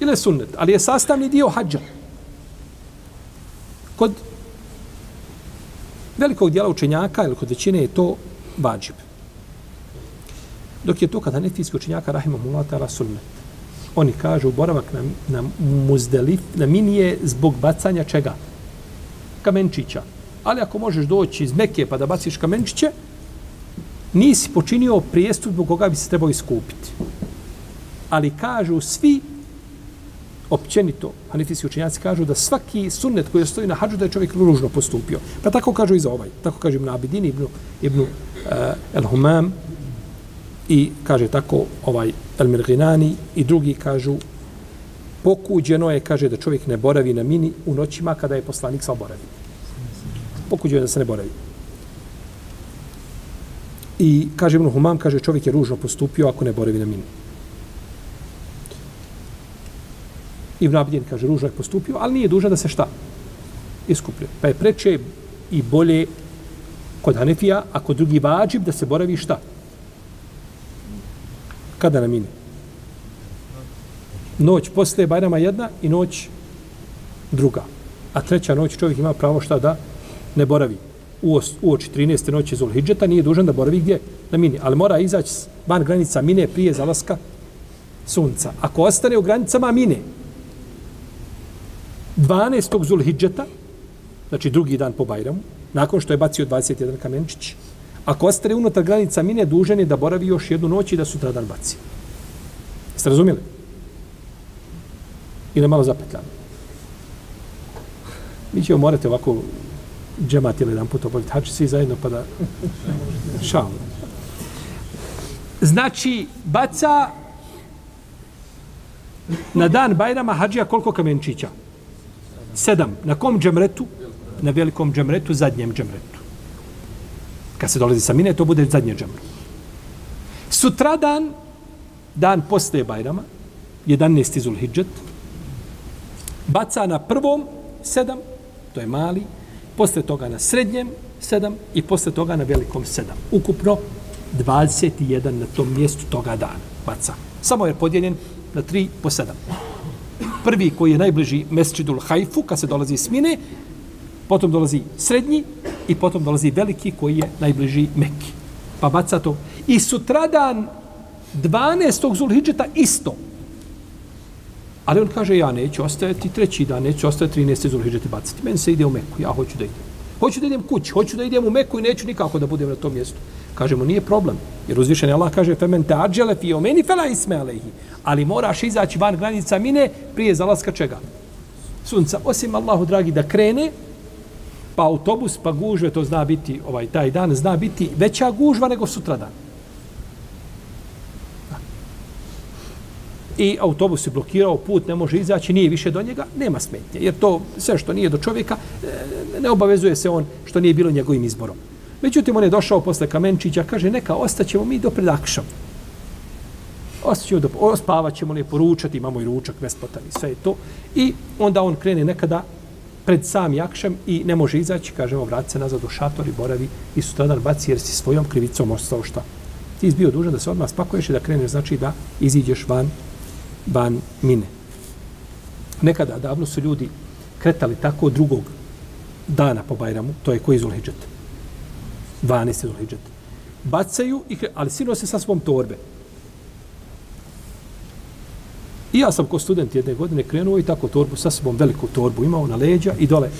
Ili je sunnet, ali je sastavni dio hađa. Kod velikog dijela učenjaka ili kod većine je to vađib. Dok je to kada nefijski učenjaka rahimahullah ta'ala sunnet. Oni kažu boravak na, na muzdelif, na minije zbog bacanja čega? Kamenčića. Ali ako možeš doći iz Mekije pa da baciš kamenčiće, nisi počinio prijestup zbog koga bi se trebao iskupiti. Ali kažu svi, općenito, hanefijski učenjaci kažu da svaki sunnet koji stoji na hađu da je čovjek ružno postupio. Pa tako kažu i za ovaj. Tako kaže Ibn Abidin, Ibn, Ibn uh, El Humam i kaže tako ovaj El Mirginani i drugi kažu pokuđeno je, kaže da čovjek ne boravi na mini u noćima kada je poslanik sa boravi. Pokuđeno je da se ne boravi. I kaže Ibn Humam, kaže čovjek je ružno postupio ako ne boravi na mini. Ibn Abidin kaže ružno je postupio, ali nije dužan da se šta? Iskuplje. Pa je preče i bolje kod Hanefija, a kod drugi vađib da se boravi šta? Kada na mini? Noć posle Bajrama jedna i noć druga. A treća noć čovjek ima pravo šta da ne boravi u oči 13. noći Zulhidžeta nije dužan da boravi gdje? Na mini. Ali mora izaći van granica mine prije zalaska sunca. Ako ostane u granicama mine 12. Zulhidžeta, znači drugi dan po Bajramu, nakon što je bacio 21 kamenčić, ako ostane unutar granica mine, dužan je da boravi još jednu noć i da sutra dan baci. Jeste razumijeli? Ili malo zapetljano? Mi ćemo morati ovako džemat ili jedan put obaviti hači svi zajedno pa da šal. Znači, baca na dan Bajrama hađija koliko kamenčića? Sedam. Na kom džemretu? Na velikom džemretu, zadnjem džemretu. Kad se dolazi sa mine, to bude zadnje džemre. Sutradan, dan posle Bajrama, 11. Zulhidžet, baca na prvom sedam, to je mali, posle toga na srednjem 7 i posle toga na velikom 7. Ukupno 21 na tom mjestu toga dana baca. Samo je podijeljen na 3 po 7. Prvi koji je najbliži Mesčidul Hajfu, kad se dolazi iz Mine, potom dolazi srednji i potom dolazi veliki koji je najbliži Mekki. Pa baca to. I sutradan 12. Zulhidžeta isto. Ali on kaže, ja neću ostajati treći dan, neću ostajati 13. zulhidžeti baciti. Meni se ide u Meku, ja hoću da idem. Hoću da idem kući, hoću da idem u Meku i neću nikako da budem na tom mjestu kažemo nije problem. Jer uzvišeni Allah kaže femen te ađele fi omeni fela isme alehi. Ali moraš izaći van granica mine prije zalaska čega? Sunca. Osim Allahu dragi da krene, pa autobus, pa gužve, to zna biti ovaj taj dan, zna biti veća gužva nego sutra dan. i autobus je blokirao put, ne može izaći, nije više do njega, nema smetnje. Jer to sve što nije do čovjeka, e, ne obavezuje se on što nije bilo njegovim izborom. Međutim, on je došao posle Kamenčića, kaže, neka, ostaćemo mi do predakšam. Ostaćemo do, ospavat ćemo lijepo ručati, imamo i ručak besplatan i sve je to. I onda on krene nekada pred sam jakšem i ne može izaći, kažemo, vrat se nazad u šator i boravi i sutradan baci jer si svojom krivicom ostao šta. Ti si bio dužan da se odmah spakuješ i da kreneš, znači da iziđeš van van mine. Nekada davno su ljudi kretali tako drugog dana po Bajramu, to je koji Zulhidžet. 12. Zulhidžet. Bacaju, i ali svi se sa svom torbe. I ja sam ko student jedne godine krenuo i tako torbu, sa sobom veliku torbu imao na leđa i dole.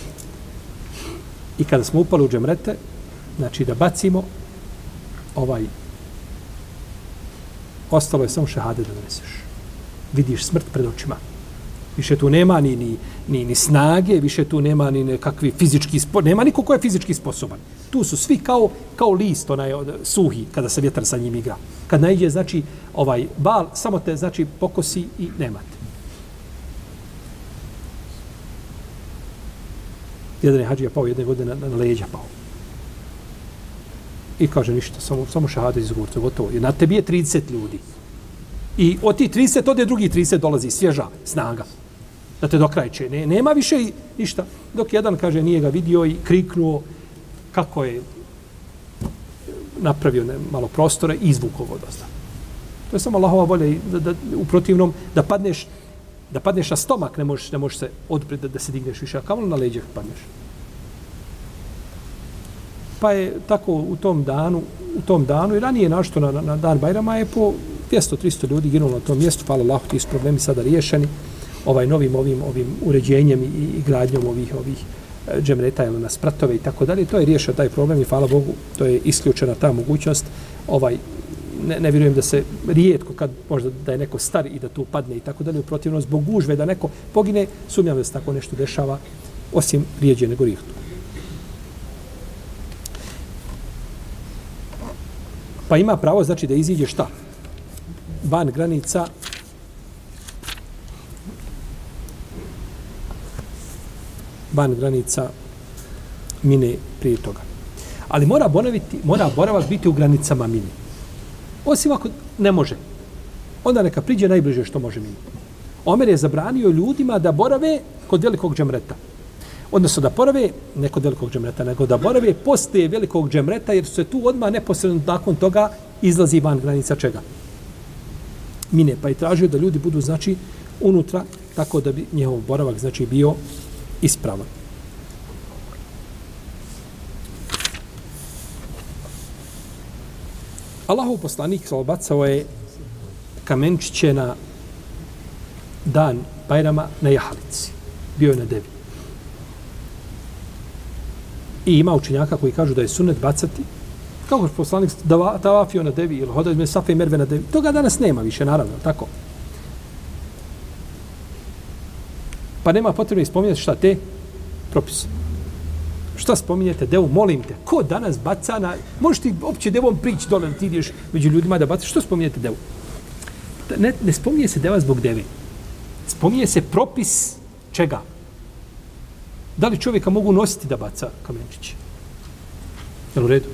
I kada smo upali u džemrete, znači da bacimo ovaj ostalo je samo šehade da doneseš vidiš smrt pred očima. Više tu nema ni, ni, ni, ni snage, više tu nema ni nekakvi fizički spo, nema niko ko je fizički sposoban. Tu su svi kao, kao list, onaj od, suhi, kada se vjetar sa njim igra. Kad naiđe znači, ovaj bal, samo te, znači, pokosi i nemate. Jedan je hađija pao jedne godine na, na leđa pao. I kaže ništa, samo, samo šahada iz gurca, gotovo. I na tebi je 30 ljudi. I od tih 30, ode drugi 30 dolazi svježa snaga. Da te dokrajče. Ne, nema više ništa. Dok jedan, kaže, nije ga vidio i kriknuo kako je napravio ne, malo prostore i izvukao vodozda. To je samo Allahova volja i da, da, u protivnom da padneš da padneš na stomak, ne možeš, ne možeš se odpred da, da se digneš više, a kamo na leđe padneš. Pa je tako u tom danu, u tom danu i ranije našto na, na, na dan Bajrama je po 200-300 ljudi ginulo na tom mjestu, hvala Allah, ti su problemi sada riješeni ovaj novim ovim ovim uređenjem i, i gradnjom ovih ovih E, džemreta ili na spratove i tako dalje, to je riješio taj problem i hvala Bogu, to je isključena ta mogućnost. Ovaj ne, ne vjerujem da se rijetko kad možda da je neko star i da tu padne i tako dalje, u protivno zbog gužve da neko pogine, sumnjam da se tako nešto dešava, osim rijeđe nego rijetko. Pa ima pravo, znači, da iziđe šta? van granica van granica mine prije toga. Ali mora boraviti, mora boravak biti u granicama mine. Osim ako ne može. Onda neka priđe najbliže što može mine. Omer je zabranio ljudima da borave kod velikog džemreta. Odnosno da borave, ne kod velikog džemreta, nego da borave poslije velikog džemreta, jer se tu odmah neposredno nakon toga izlazi van granica čega? mine, pa je tražio da ljudi budu, znači, unutra, tako da bi njehov boravak, znači, bio ispravan. Allahov poslanik obacao je kamenčiće na dan Bajrama na Jahalici. Bio je na devi. I ima učenjaka koji kažu da je sunet bacati kako je poslanik tavafio na devi ili hodao izme Safe i Merve na devi. Toga danas nema više, naravno, tako. Pa nema potrebno ispominjati šta te propise. Šta spominjete devu, molim te. Ko danas baca na... Možeš ti opće devom prići dole ti ideš među ljudima da bacaš. Što spominjete devu? Ne, ne spominje se deva zbog deve. Spominje se propis čega? Da li čovjeka mogu nositi da baca kamenčiće? Jel u redu?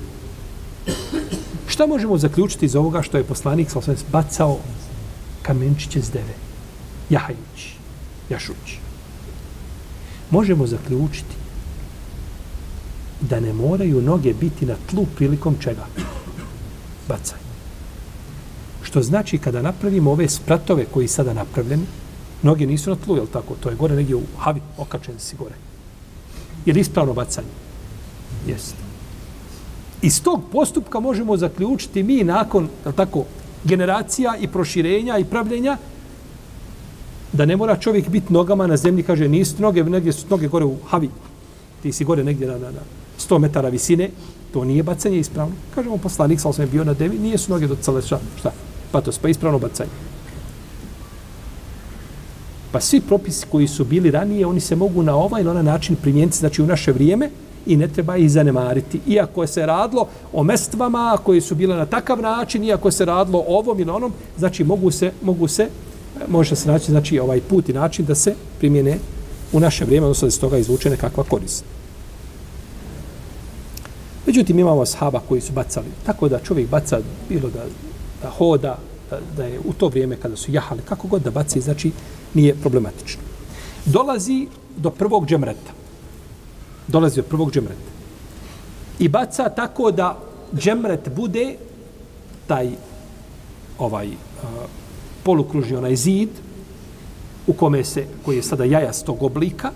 Šta možemo zaključiti iz ovoga što je poslanik sa bacao kamenčiće s deve? Jahajući, jašući. Možemo zaključiti da ne moraju noge biti na tlu prilikom čega? Bacaj. Što znači kada napravimo ove spratove koji sada napravljeni, noge nisu na tlu, je tako? To je gore negdje u havi, okačen si gore. Je li ispravno bacanje? Jeste iz tog postupka možemo zaključiti mi nakon tako generacija i proširenja i pravljenja da ne mora čovjek biti nogama na zemlji, kaže nisu noge, negdje su noge gore u havi. Ti si gore negdje na, na, na 100 metara visine, to nije bacanje ispravno. Kažemo, poslanik sam je bio na devi, nije su noge do šta, šta, pa to pa ispravno bacanje. Pa svi propisi koji su bili ranije, oni se mogu na ovaj ili onaj način primijeniti, znači u naše vrijeme, i ne treba ih zanemariti. Iako se radilo o mestvama koje su bile na takav način, iako se radilo o ovom ili onom, znači mogu se, mogu se može se naći znači, ovaj put i način da se primjene u naše vrijeme, odnosno da se toga izvuče nekakva korist. Međutim, imamo sahaba koji su bacali, tako da čovjek baca bilo da, da hoda, da, da je u to vrijeme kada su jahali, kako god da baci, znači nije problematično. Dolazi do prvog džemreta. Dolazi do prvog džemreta. I baca tako da džemret bude taj ovaj uh, polukružni onaj zid u kome se, koji je sada jajastog oblika,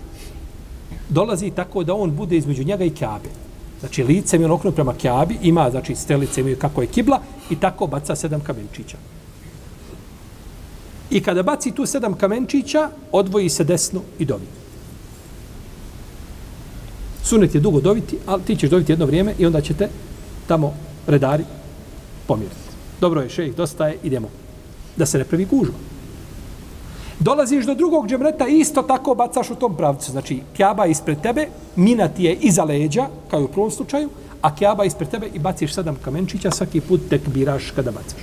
dolazi tako da on bude između njega i kjabe. Znači, lice mi on okrenut prema kjabi, ima, znači, stelice mi kako je kibla i tako baca sedam kamenčića. I kada baci tu sedam kamenčića, odvoji se desno i dovi. Sunet je dugo doviti, ali ti ćeš doviti jedno vrijeme i onda ćete tamo redari pomiriti. Dobro je, šejih, dosta je, idemo. Da se ne pravi gužva. Dolaziš do drugog džemreta i isto tako bacaš u tom pravcu. Znači, kjaba ispred tebe, mina ti je iza leđa, kao i u prvom slučaju, a kjaba ispred tebe i baciš sedam kamenčića, svaki put tek biraš kada bacaš.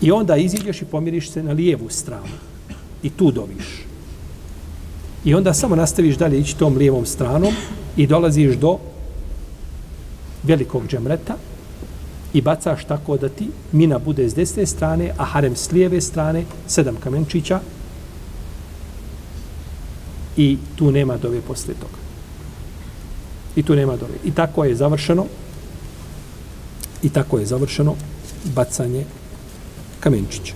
I onda iziđeš i pomiriš se na lijevu stranu. I tu doviš. I onda samo nastaviš dalje ići tom lijevom stranom i dolaziš do velikog džemreta i bacaš tako da ti mina bude s desne strane, a harem s lijeve strane, sedam kamenčića i tu nema dove posle toga. I tu nema dove. I tako je završeno i tako je završeno bacanje kamenčića.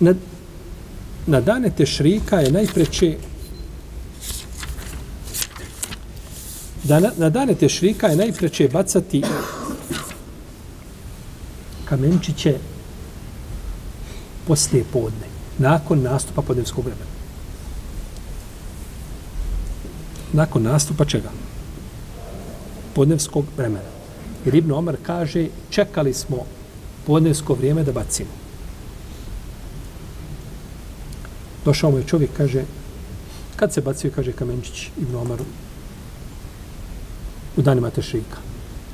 Na, na dane tešrika je najpreće da na, na dane tešrika je najpreće bacati kamenčiće poslije podne, nakon nastupa podnevskog vremena. Nakon nastupa čega? Podnevskog vremena. Jer Ibn Omar kaže, čekali smo podnevsko vrijeme da bacimo. Došao mu je čovjek, kaže, kad se bacio, kaže kamenčić Ibn Omaru, u danima tešrika.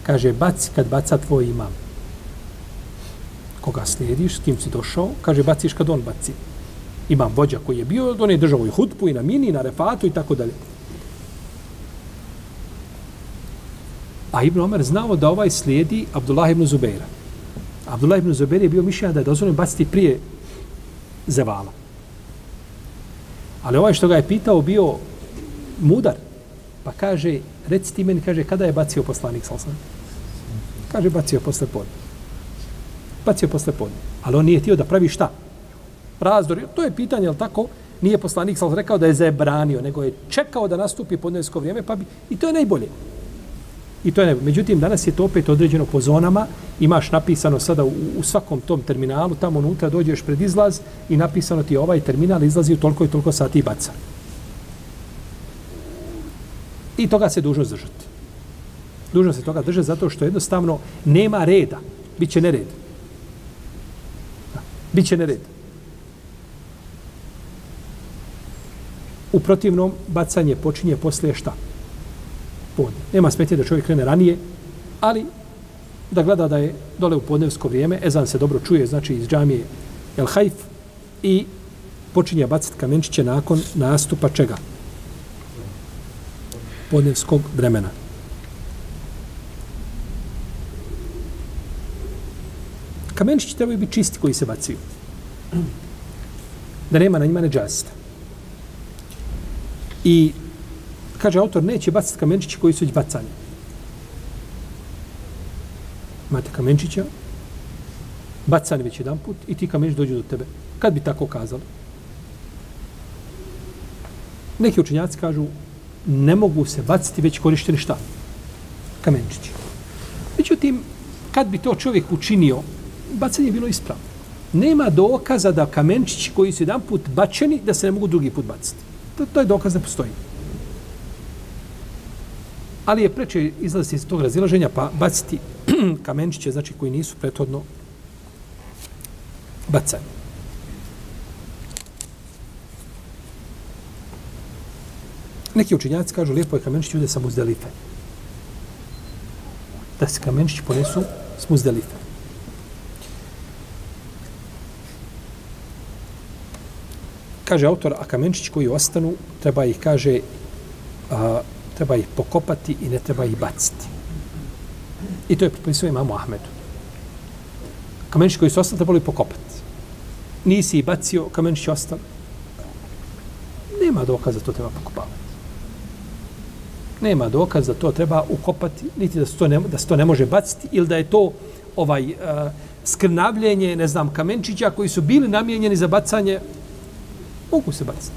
Kaže, baci kad baca tvoj imam. Koga slijediš, s kim si došao, kaže, baciš kad on baci. Imam vođa koji je bio, on je držao i hutbu, i na mini, i na refatu, i tako dalje. A Ibn Omer znao da ovaj slijedi Abdullah ibn Zubeira. Abdullah ibn Zubeir je bio mišljen da je dozvoljeno baciti prije zevala. Ali ovaj što ga je pitao bio mudar. Pa kaže, reci ti meni, kaže, kada je bacio poslanik sa osam? Kaže, bacio posle podne. Bacio posle podne. Ali on nije htio da pravi šta? Razdor. To je pitanje, ali tako? Nije poslanik sa rekao da je zabranio, nego je čekao da nastupi podnesko vrijeme, pa bi... I to je najbolje. I to je najbolje. Međutim, danas je to opet određeno po zonama. Imaš napisano sada u, u svakom tom terminalu, tamo unutra dođeš pred izlaz i napisano ti ovaj terminal izlazi u toliko i toliko sati i baca. I toga se dužno zdržati. Dužno se toga držati zato što jednostavno nema reda. Biće nered. Biće nered. U protivnom, bacanje počinje poslije šta? Podne. Nema smetje da čovjek krene ranije, ali da gleda da je dole u podnevsko vrijeme, ezan se dobro čuje, znači iz džamije El Hajf, i počinje bacati kamenčiće nakon nastupa čega? Podnevskog vremena. Kamenčići trebaju biti čisti koji se bacaju. Da nema na njima neđasta. I kaže autor, neće baciti kamenčići koji su već bacani. Imate kamenčića, bacani već jedan put i ti kamenčići dođu do tebe. Kad bi tako kazali? Neki učenjaci kažu, ne mogu se baciti već korišteni šta? Kamenčići. Međutim, kad bi to čovjek učinio, bacanje je bilo ispravno. nema dokaza da kamenčići koji su jedan put bačeni, da se ne mogu drugi put baciti. To, to je dokaz ne postoji. Ali je preče izlaziti iz tog razilaženja pa baciti kamenčiće, znači koji nisu prethodno bacani. Neki učenjaci kažu lijepo je kamenčić ude sa muzdelife. Da se kamenčići ponesu s muzdelife. Kaže autor, a kamenčić koji ostanu, treba ih, kaže, a, treba ih pokopati i ne treba ih baciti. I to je pripisuje imamu Ahmedu. Kamenčić koji su ostali, trebalo ih pokopati. Nisi ih bacio, kamenčić ostali. Nema dokaza da to treba pokopavati. Nema dokaz da to treba ukopati, niti da se to ne, da se to ne može baciti, ili da je to ovaj uh, skrnavljenje, ne znam, kamenčića koji su bili namijenjeni za bacanje mogu se baciti.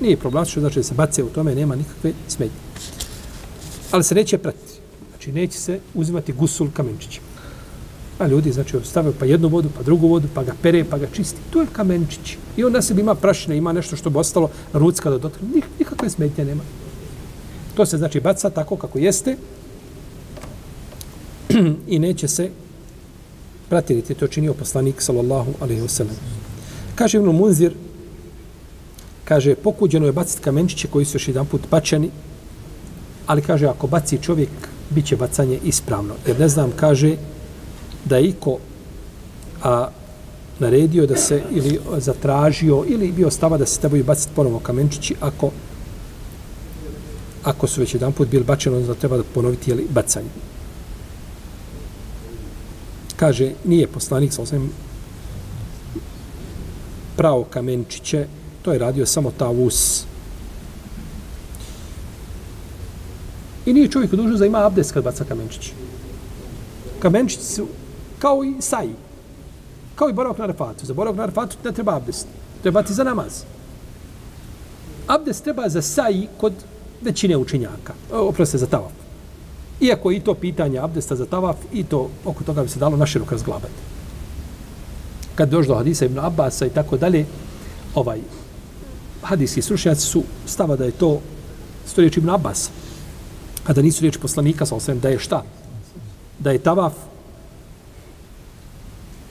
Nije problem, što znači da se bace u tome, nema nikakve smetnje. Ali se neće pratiti. Znači, neće se uzimati gusul kamenčićima. A ljudi, znači, stave pa jednu vodu, pa drugu vodu, pa ga pere, pa ga čisti. To je kamenčić. I on na sebi ima prašine, ima nešto što bi ostalo rucka do dotra. Nik, nikakve smetnje nema. To se, znači, baca tako kako jeste i neće se pratiriti. To činio poslanik, sallallahu alaihi wasallam. Kaže Ibn Munzir, kaže, pokuđeno je baciti kamenčiće koji su još jedan put bačeni, ali kaže, ako baci čovjek, bit će bacanje ispravno. Jer ne znam, kaže, da je iko a, naredio da se ili zatražio ili bio stava da se trebaju baciti ponovo kamenčići ako ako su već jedan put bili bačeni, onda treba da ponoviti jeli, bacanje. Kaže, nije poslanik sa osvijem pravo kamenčiće To je radio samo Tavus. I nije čovjek dužan da ima abdes kad baca kamenčić. Kamenčići su kao i saji. Kao i boravak na refatu. Za boravak na refatu ne treba abdest. Treba ti za namaz. Abdest treba za saji kod većine učenjaka. E, oprosti za tavaf. Iako i to pitanje abdesta za tavaf, i to oko toga bi se dalo naširok razglabati. Kad došlo do hadisa Ibn Abbasa i tako dalje, ovaj, hadijski slušnjaci su stava da je to sto riječi Ibn Abbas, a da nisu riječi poslanika, sa osvijem, da je šta? Da je tavaf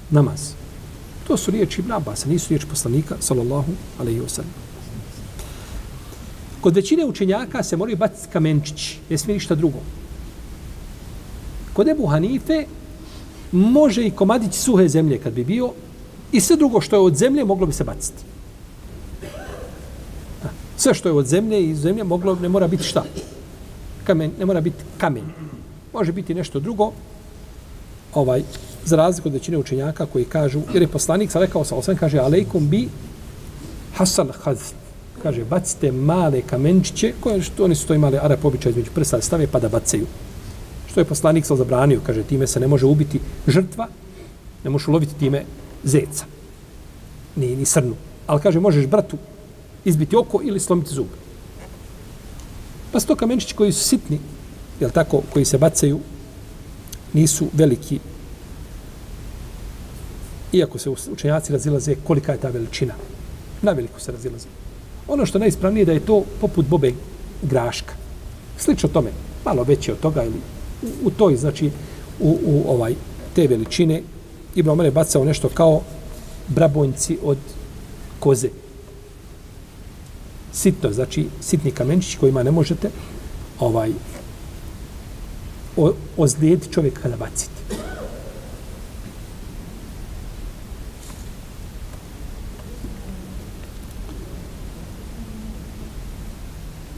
namaz. To su riječi Ibn Abbas, nisu riječi poslanika, sallallahu alaihi wa sallam. Kod većine učenjaka se moraju baciti kamenčići, ne smije ništa drugo. Kod Ebu Hanife može i komadić suhe zemlje kad bi bio i sve drugo što je od zemlje moglo bi se baciti. Sve što je od zemlje i zemlje moglo, ne mora biti šta? Kamen, ne mora biti kamen. Može biti nešto drugo, ovaj, za razliku od većine učenjaka koji kažu, jer je poslanik sa rekao sa osam, kaže, alejkum bi hasan haz, kaže, bacite male kamenčiće, koje što oni su to imali arap običaj između prsa, stave pa da bacaju. Što je poslanik sa zabranio, kaže, time se ne može ubiti žrtva, ne možeš uloviti time zeca, ni, ni srnu. Ali kaže, možeš bratu izbiti oko ili slomiti zub. Pa sto kamenčići koji su sitni, jel tako, koji se bacaju, nisu veliki. Iako se učenjaci razilaze kolika je ta veličina. Na veliku se razilaze. Ono što najispravnije da je to poput bobe graška. Slično tome, malo veće od toga ili u, u toj, znači, u, u ovaj te veličine Ibn Omer je bacao nešto kao brabonjci od koze sitno, znači sitni kamenčići kojima ne možete ovaj o, ozlijediti čovjek kada bacite.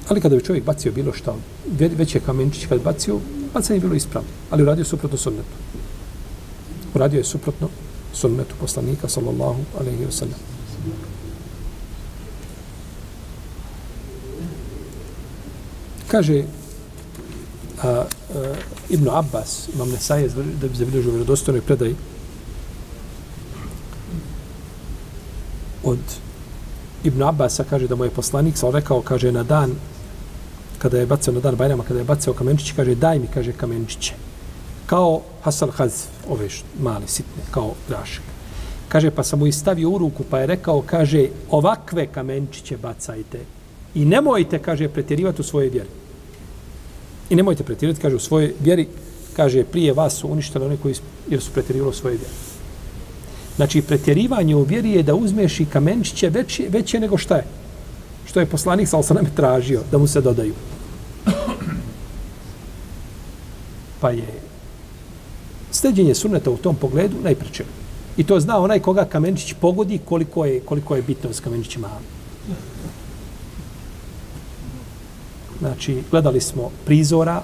Ali kada bi čovjek bacio bilo šta, veće kamenčić kad bacio, bacanje je bilo ispravno, ali uradio suprotno sunnetu. Uradio je suprotno sunnetu poslanika, sallallahu alaihi wa sallam. kaže a, a, Ibn Abbas, imam Nesaje, da bi zabilježio vjerodostojnoj predaj od Ibn Abbas kaže da mu je poslanik sal rekao, kaže na dan kada je bacio na dan Bajrama, kada je bacao kamenčiće, kaže daj mi, kaže kamenčiće. Kao Hasal Haz, ove mali, sitne, kao grašak. Kaže, pa sam mu i stavio u ruku, pa je rekao, kaže, ovakve kamenčiće bacajte. I nemojte, kaže, pretjerivati u svojoj vjeri. I nemojte pretjerivati, kaže, u svojoj vjeri, kaže, prije vas su uništili oni koji jer su pretjerivali u svojoj vjeri. Znači, pretjerivanje u vjeri je da uzmeš i kamenčiće veće, veće nego šta je. Što je poslanik, sa osaname nam tražio da mu se dodaju. Pa je steđenje suneta u tom pogledu najpreče. I to zna onaj koga kamenčić pogodi koliko je, koliko je bitno s kamenčićima. Znači, gledali smo prizora,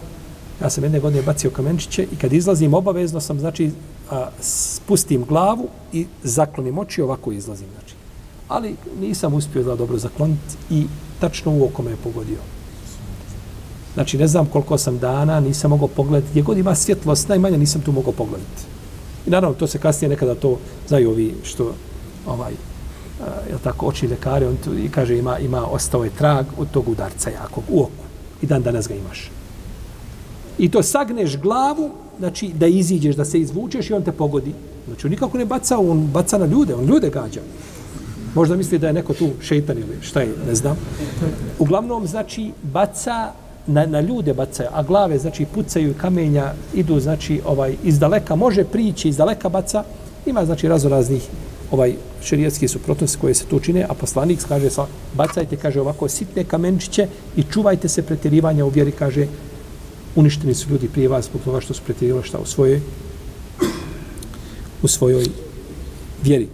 ja sam jedne godine bacio kamenčiće i kad izlazim obavezno sam, znači, a, spustim glavu i zaklonim oči ovako izlazim, znači. Ali nisam uspio da dobro zakloniti i tačno u oko me je pogodio. Znači, ne znam koliko sam dana, nisam mogao pogledati. Gdje god ima svjetlost, najmanje nisam tu mogao pogledati. I naravno, to se kasnije nekada to znaju ovi što, ovaj, je tako, oči ljekari, on tu, i kaže, ima, ima, ostao je trag od tog udarca jakog u oku. I dan danas ga imaš. I to sagneš glavu, znači da iziđeš, da se izvučeš i on te pogodi. Znači on nikako ne baca, on baca na ljude, on ljude gađa. Možda misli da je neko tu šeitan ili šta je, ne znam. Uglavnom, znači, baca na, na ljude baca, a glave, znači, pucaju kamenja, idu, znači, ovaj, iz daleka, može prići, iz daleka baca, ima, znači, razoraznih ovaj šerijatski suprotnosti koje se tu čine, a poslanik kaže, sa bacajte, kaže, ovako sitne kamenčiće i čuvajte se pretjerivanja u vjeri, kaže, uništeni su ljudi prije vas zbog toga što su pretjerivali šta u svojoj u svojoj vjeri.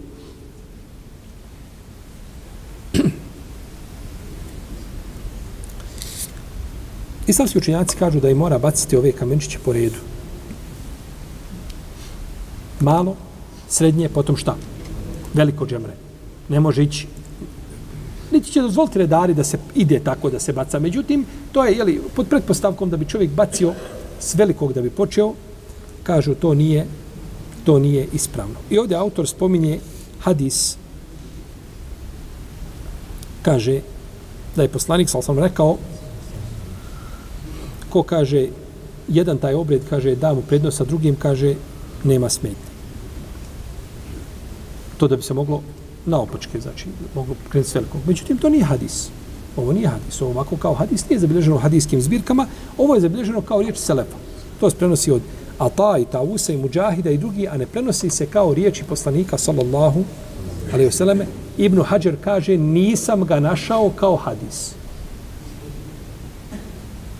Islamski učenjaci kažu da i mora baciti ove kamenčiće po redu. Malo, srednje, potom šta? Veliko džemre. Ne može ići niti će dozvoliti redari da se ide tako da se baca. Međutim, to je jeli, pod pretpostavkom da bi čovjek bacio s velikog da bi počeo, kažu to nije to nije ispravno. I ovdje autor spominje hadis kaže da je poslanik, sal sam rekao, ko kaže, jedan taj obred kaže, da mu prednost, a drugim kaže, nema smetnje. To da bi se moglo naopačke, znači mogu krenuti s velikog. Međutim, to nije hadis. Ovo nije hadis. Ovo ovako kao hadis nije zabilježeno u hadijskim zbirkama. Ovo je zabilježeno kao riječ Selefa. To se prenosi od Ata i Tausa i Mujahida i drugi, a ne prenosi se kao riječi poslanika, sallallahu alaihi vseleme. Ibnu Hajar kaže, nisam ga našao kao hadis.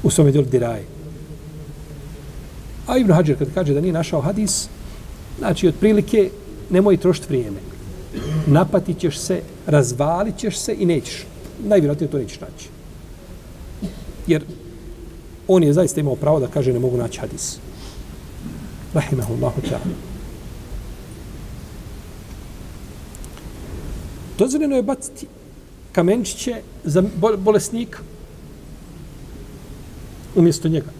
U svome djelu diraje. A Ibnu Hajar kad kaže da nije našao hadis, znači, otprilike, nemoj trošiti vrijeme napatit ćeš se, razvalit ćeš se i nećeš. Najvjerojatnije to nećeš naći. Jer on je zaista imao pravo da kaže ne mogu naći hadis. Rahimahullahu ta'ala. Dozvoljeno je baciti kamenčiće za bolesnika umjesto njega.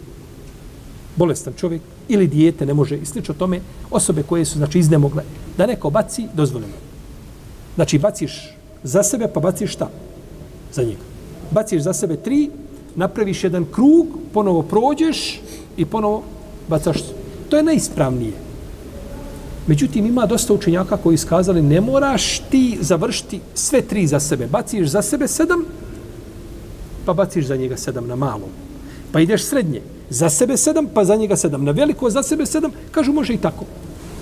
Bolestan čovjek ili dijete ne može i slično tome osobe koje su znači iznemogle da neko baci dozvoljeno. Znači, baciš za sebe, pa baciš šta? Za njega. Baciš za sebe tri, napraviš jedan krug, ponovo prođeš i ponovo bacaš. To je najispravnije. Međutim, ima dosta učenjaka koji iskazali ne moraš ti završiti sve tri za sebe. Baciš za sebe sedam, pa baciš za njega sedam na malom. Pa ideš srednje. Za sebe sedam, pa za njega sedam. Na veliko za sebe sedam, kažu može i tako.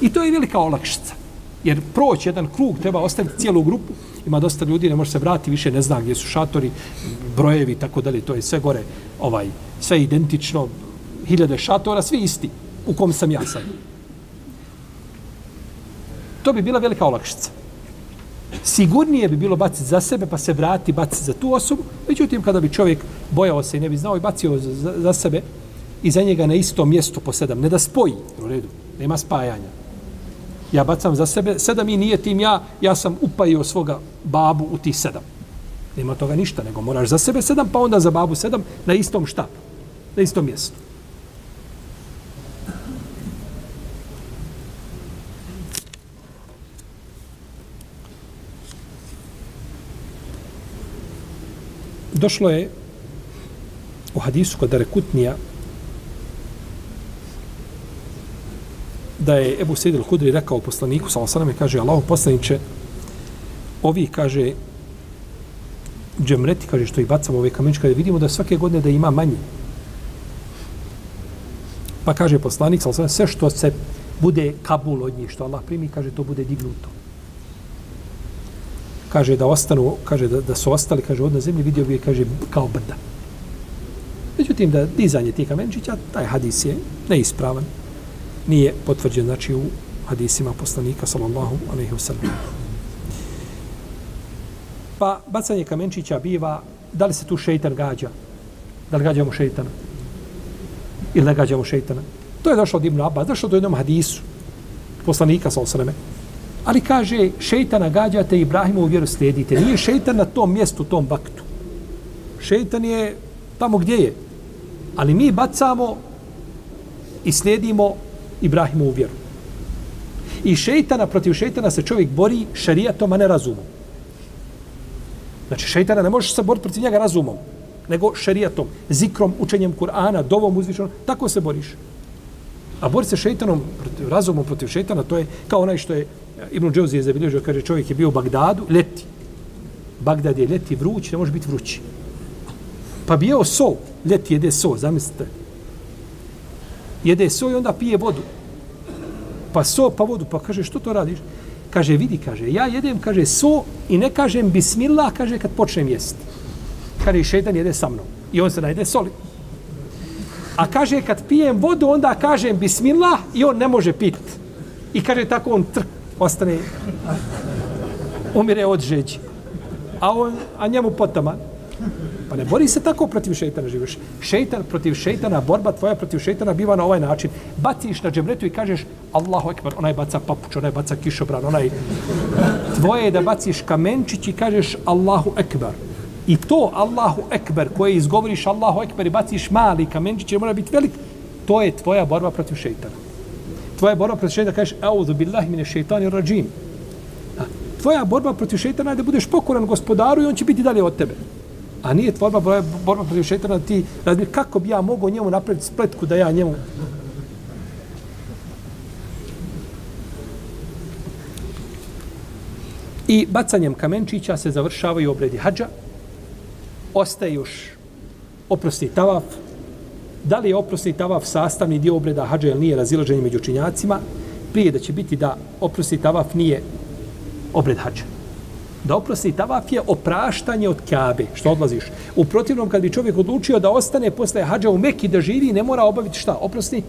I to je velika olakšica. Jer proći jedan krug treba ostaviti cijelu grupu. Ima dosta ljudi, ne može se vrati, više ne zna gdje su šatori, brojevi i tako dalje. To je sve gore, ovaj, sve identično, hiljade šatora, svi isti u kom sam ja sad. To bi bila velika olakšica. Sigurnije bi bilo baciti za sebe, pa se vrati, baciti za tu osobu. Međutim, kada bi čovjek bojao se i ne bi znao i bacio za, za sebe i za njega na isto mjesto po sedam, ne da spoji, u redu, nema spajanja. Ja bacam za sebe sedam i nije tim ja, ja sam upajio svoga babu u ti sedam. Nema toga ništa, nego moraš za sebe sedam, pa onda za babu sedam na istom šta? Na istom mjestu. Došlo je u hadisu kod Rekutnija da je Ebu Sejid al-Hudri rekao poslaniku, sa osaname, kaže, Allahu poslaniće, ovi, kaže, džemreti, kaže, što i bacamo ove kamenče, kaže, vidimo da svake godine da ima manje. Pa kaže poslanik, sa osaname, sve što se bude kabul od njih, što Allah primi, kaže, to bude dignuto. Kaže, da ostanu, kaže, da, da su ostali, kaže, od na zemlji, vidio bi, kaže, kao brda. Međutim, da dizanje tih kamenčića, taj hadis je neispravan. Nije potvrđen, znači, u hadisima poslanika, sallallahu alaihi ve sellem. Pa, bacanje kamenčića biva, da li se tu šeitan gađa? Da li gađamo šeitana? Ili ne gađamo šeitana? To je došlo od Ibn Abbas, došlo do jednom hadisu poslanika, sallallahu alaihi ve sellem. Ali kaže, šeitana gađate, Ibrahimu u vjeru slijedite. Nije šeitan na tom mjestu, tom vaktu. Šeitan je tamo gdje je. Ali mi bacamo i slijedimo Ibrahimovu vjeru. I šeitana, protiv šeitana se čovjek bori šarijatom, a ne razumom. Znači, šeitana ne možeš se boriti protiv njega razumom, nego šarijatom, zikrom, učenjem Kur'ana, dovom uzvišenom, tako se boriš. A bori se šeitanom, protiv, razumom protiv šeitana, to je kao onaj što je eh, Ibn Džozi je zabilježio, kaže, čovjek je bio u Bagdadu, leti. Bagdad je leti vruć, ne može biti vrući. Pa bijeo so, leti jede so, zamislite. Jede so i onda pije vodu. Pa so, pa vodu, pa kaže, što to radiš? Kaže, vidi, kaže, ja jedem, kaže, so i ne kažem bismillah, kaže, kad počnem jesti. Kaže, i šetan jede sa mnom. I on se najde soli. A kaže, kad pijem vodu, onda kažem bismillah i on ne može pit. I kaže, tako on trk, ostane, umire od žeđi. A, on, a njemu potaman. Pa ne bori se tako protiv šeitana živiš. Šeitan protiv šeitana, borba tvoja protiv šeitana biva na ovaj način. Baciš na džemretu i kažeš Allahu ekber, onaj baca papuč, onaj baca kišobran, onaj... Tvoje je da baciš kamenčić i kažeš Allahu ekber. I to Allahu ekber koje izgovoriš Allahu ekber i baciš mali kamenčić, mora biti velik, to je tvoja borba protiv šeitana. Tvoja borba protiv šeitana kažeš Auzu billahi mine šeitani rađim. Tvoja borba protiv šeitana je da budeš pokoran gospodaru i on će biti dalje od tebe. A nije tvorba borba, borba protiv šeitana ti razmišljaš kako bi ja mogao njemu napraviti spletku da ja njemu I bacanjem kamenčića se završavaju obredi hađa. Ostaje još oprosti tavaf. Da li je oprosti tavaf sastavni dio obreda hađa ili nije razilaženje među činjacima? Prije da će biti da oprosti tavaf nije obred hađa da oprosti tavaf je opraštanje od Kabe, što odlaziš. U protivnom, kad bi čovjek odlučio da ostane posle hađa u Mekki da živi, ne mora obaviti šta? Oprosti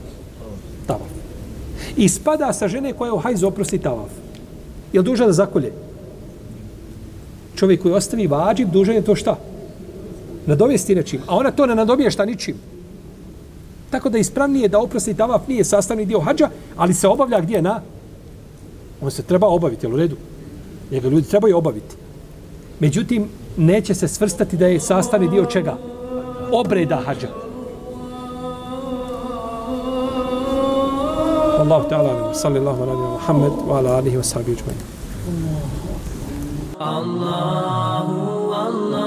tavaf. I spada sa žene koja je u hajzu oprosti tavaf. Je li duža da zakolje? Čovjek koji ostavi vađib, dužan je to šta? Nadovijesti nečim. A ona to ne nadobije šta ničim. Tako da ispravnije da oprosti tavaf nije sastavni dio hađa, ali se obavlja gdje na? On se treba obaviti, jel u redu? Njega ljudi trebaju obaviti. Međutim, neće se svrstati da je sastavni dio čega? Obreda hađa. Allahu ta'ala, sallallahu alaihi wa Muhammed, wa ala alihi wa sahbihi Allahu, Allahu.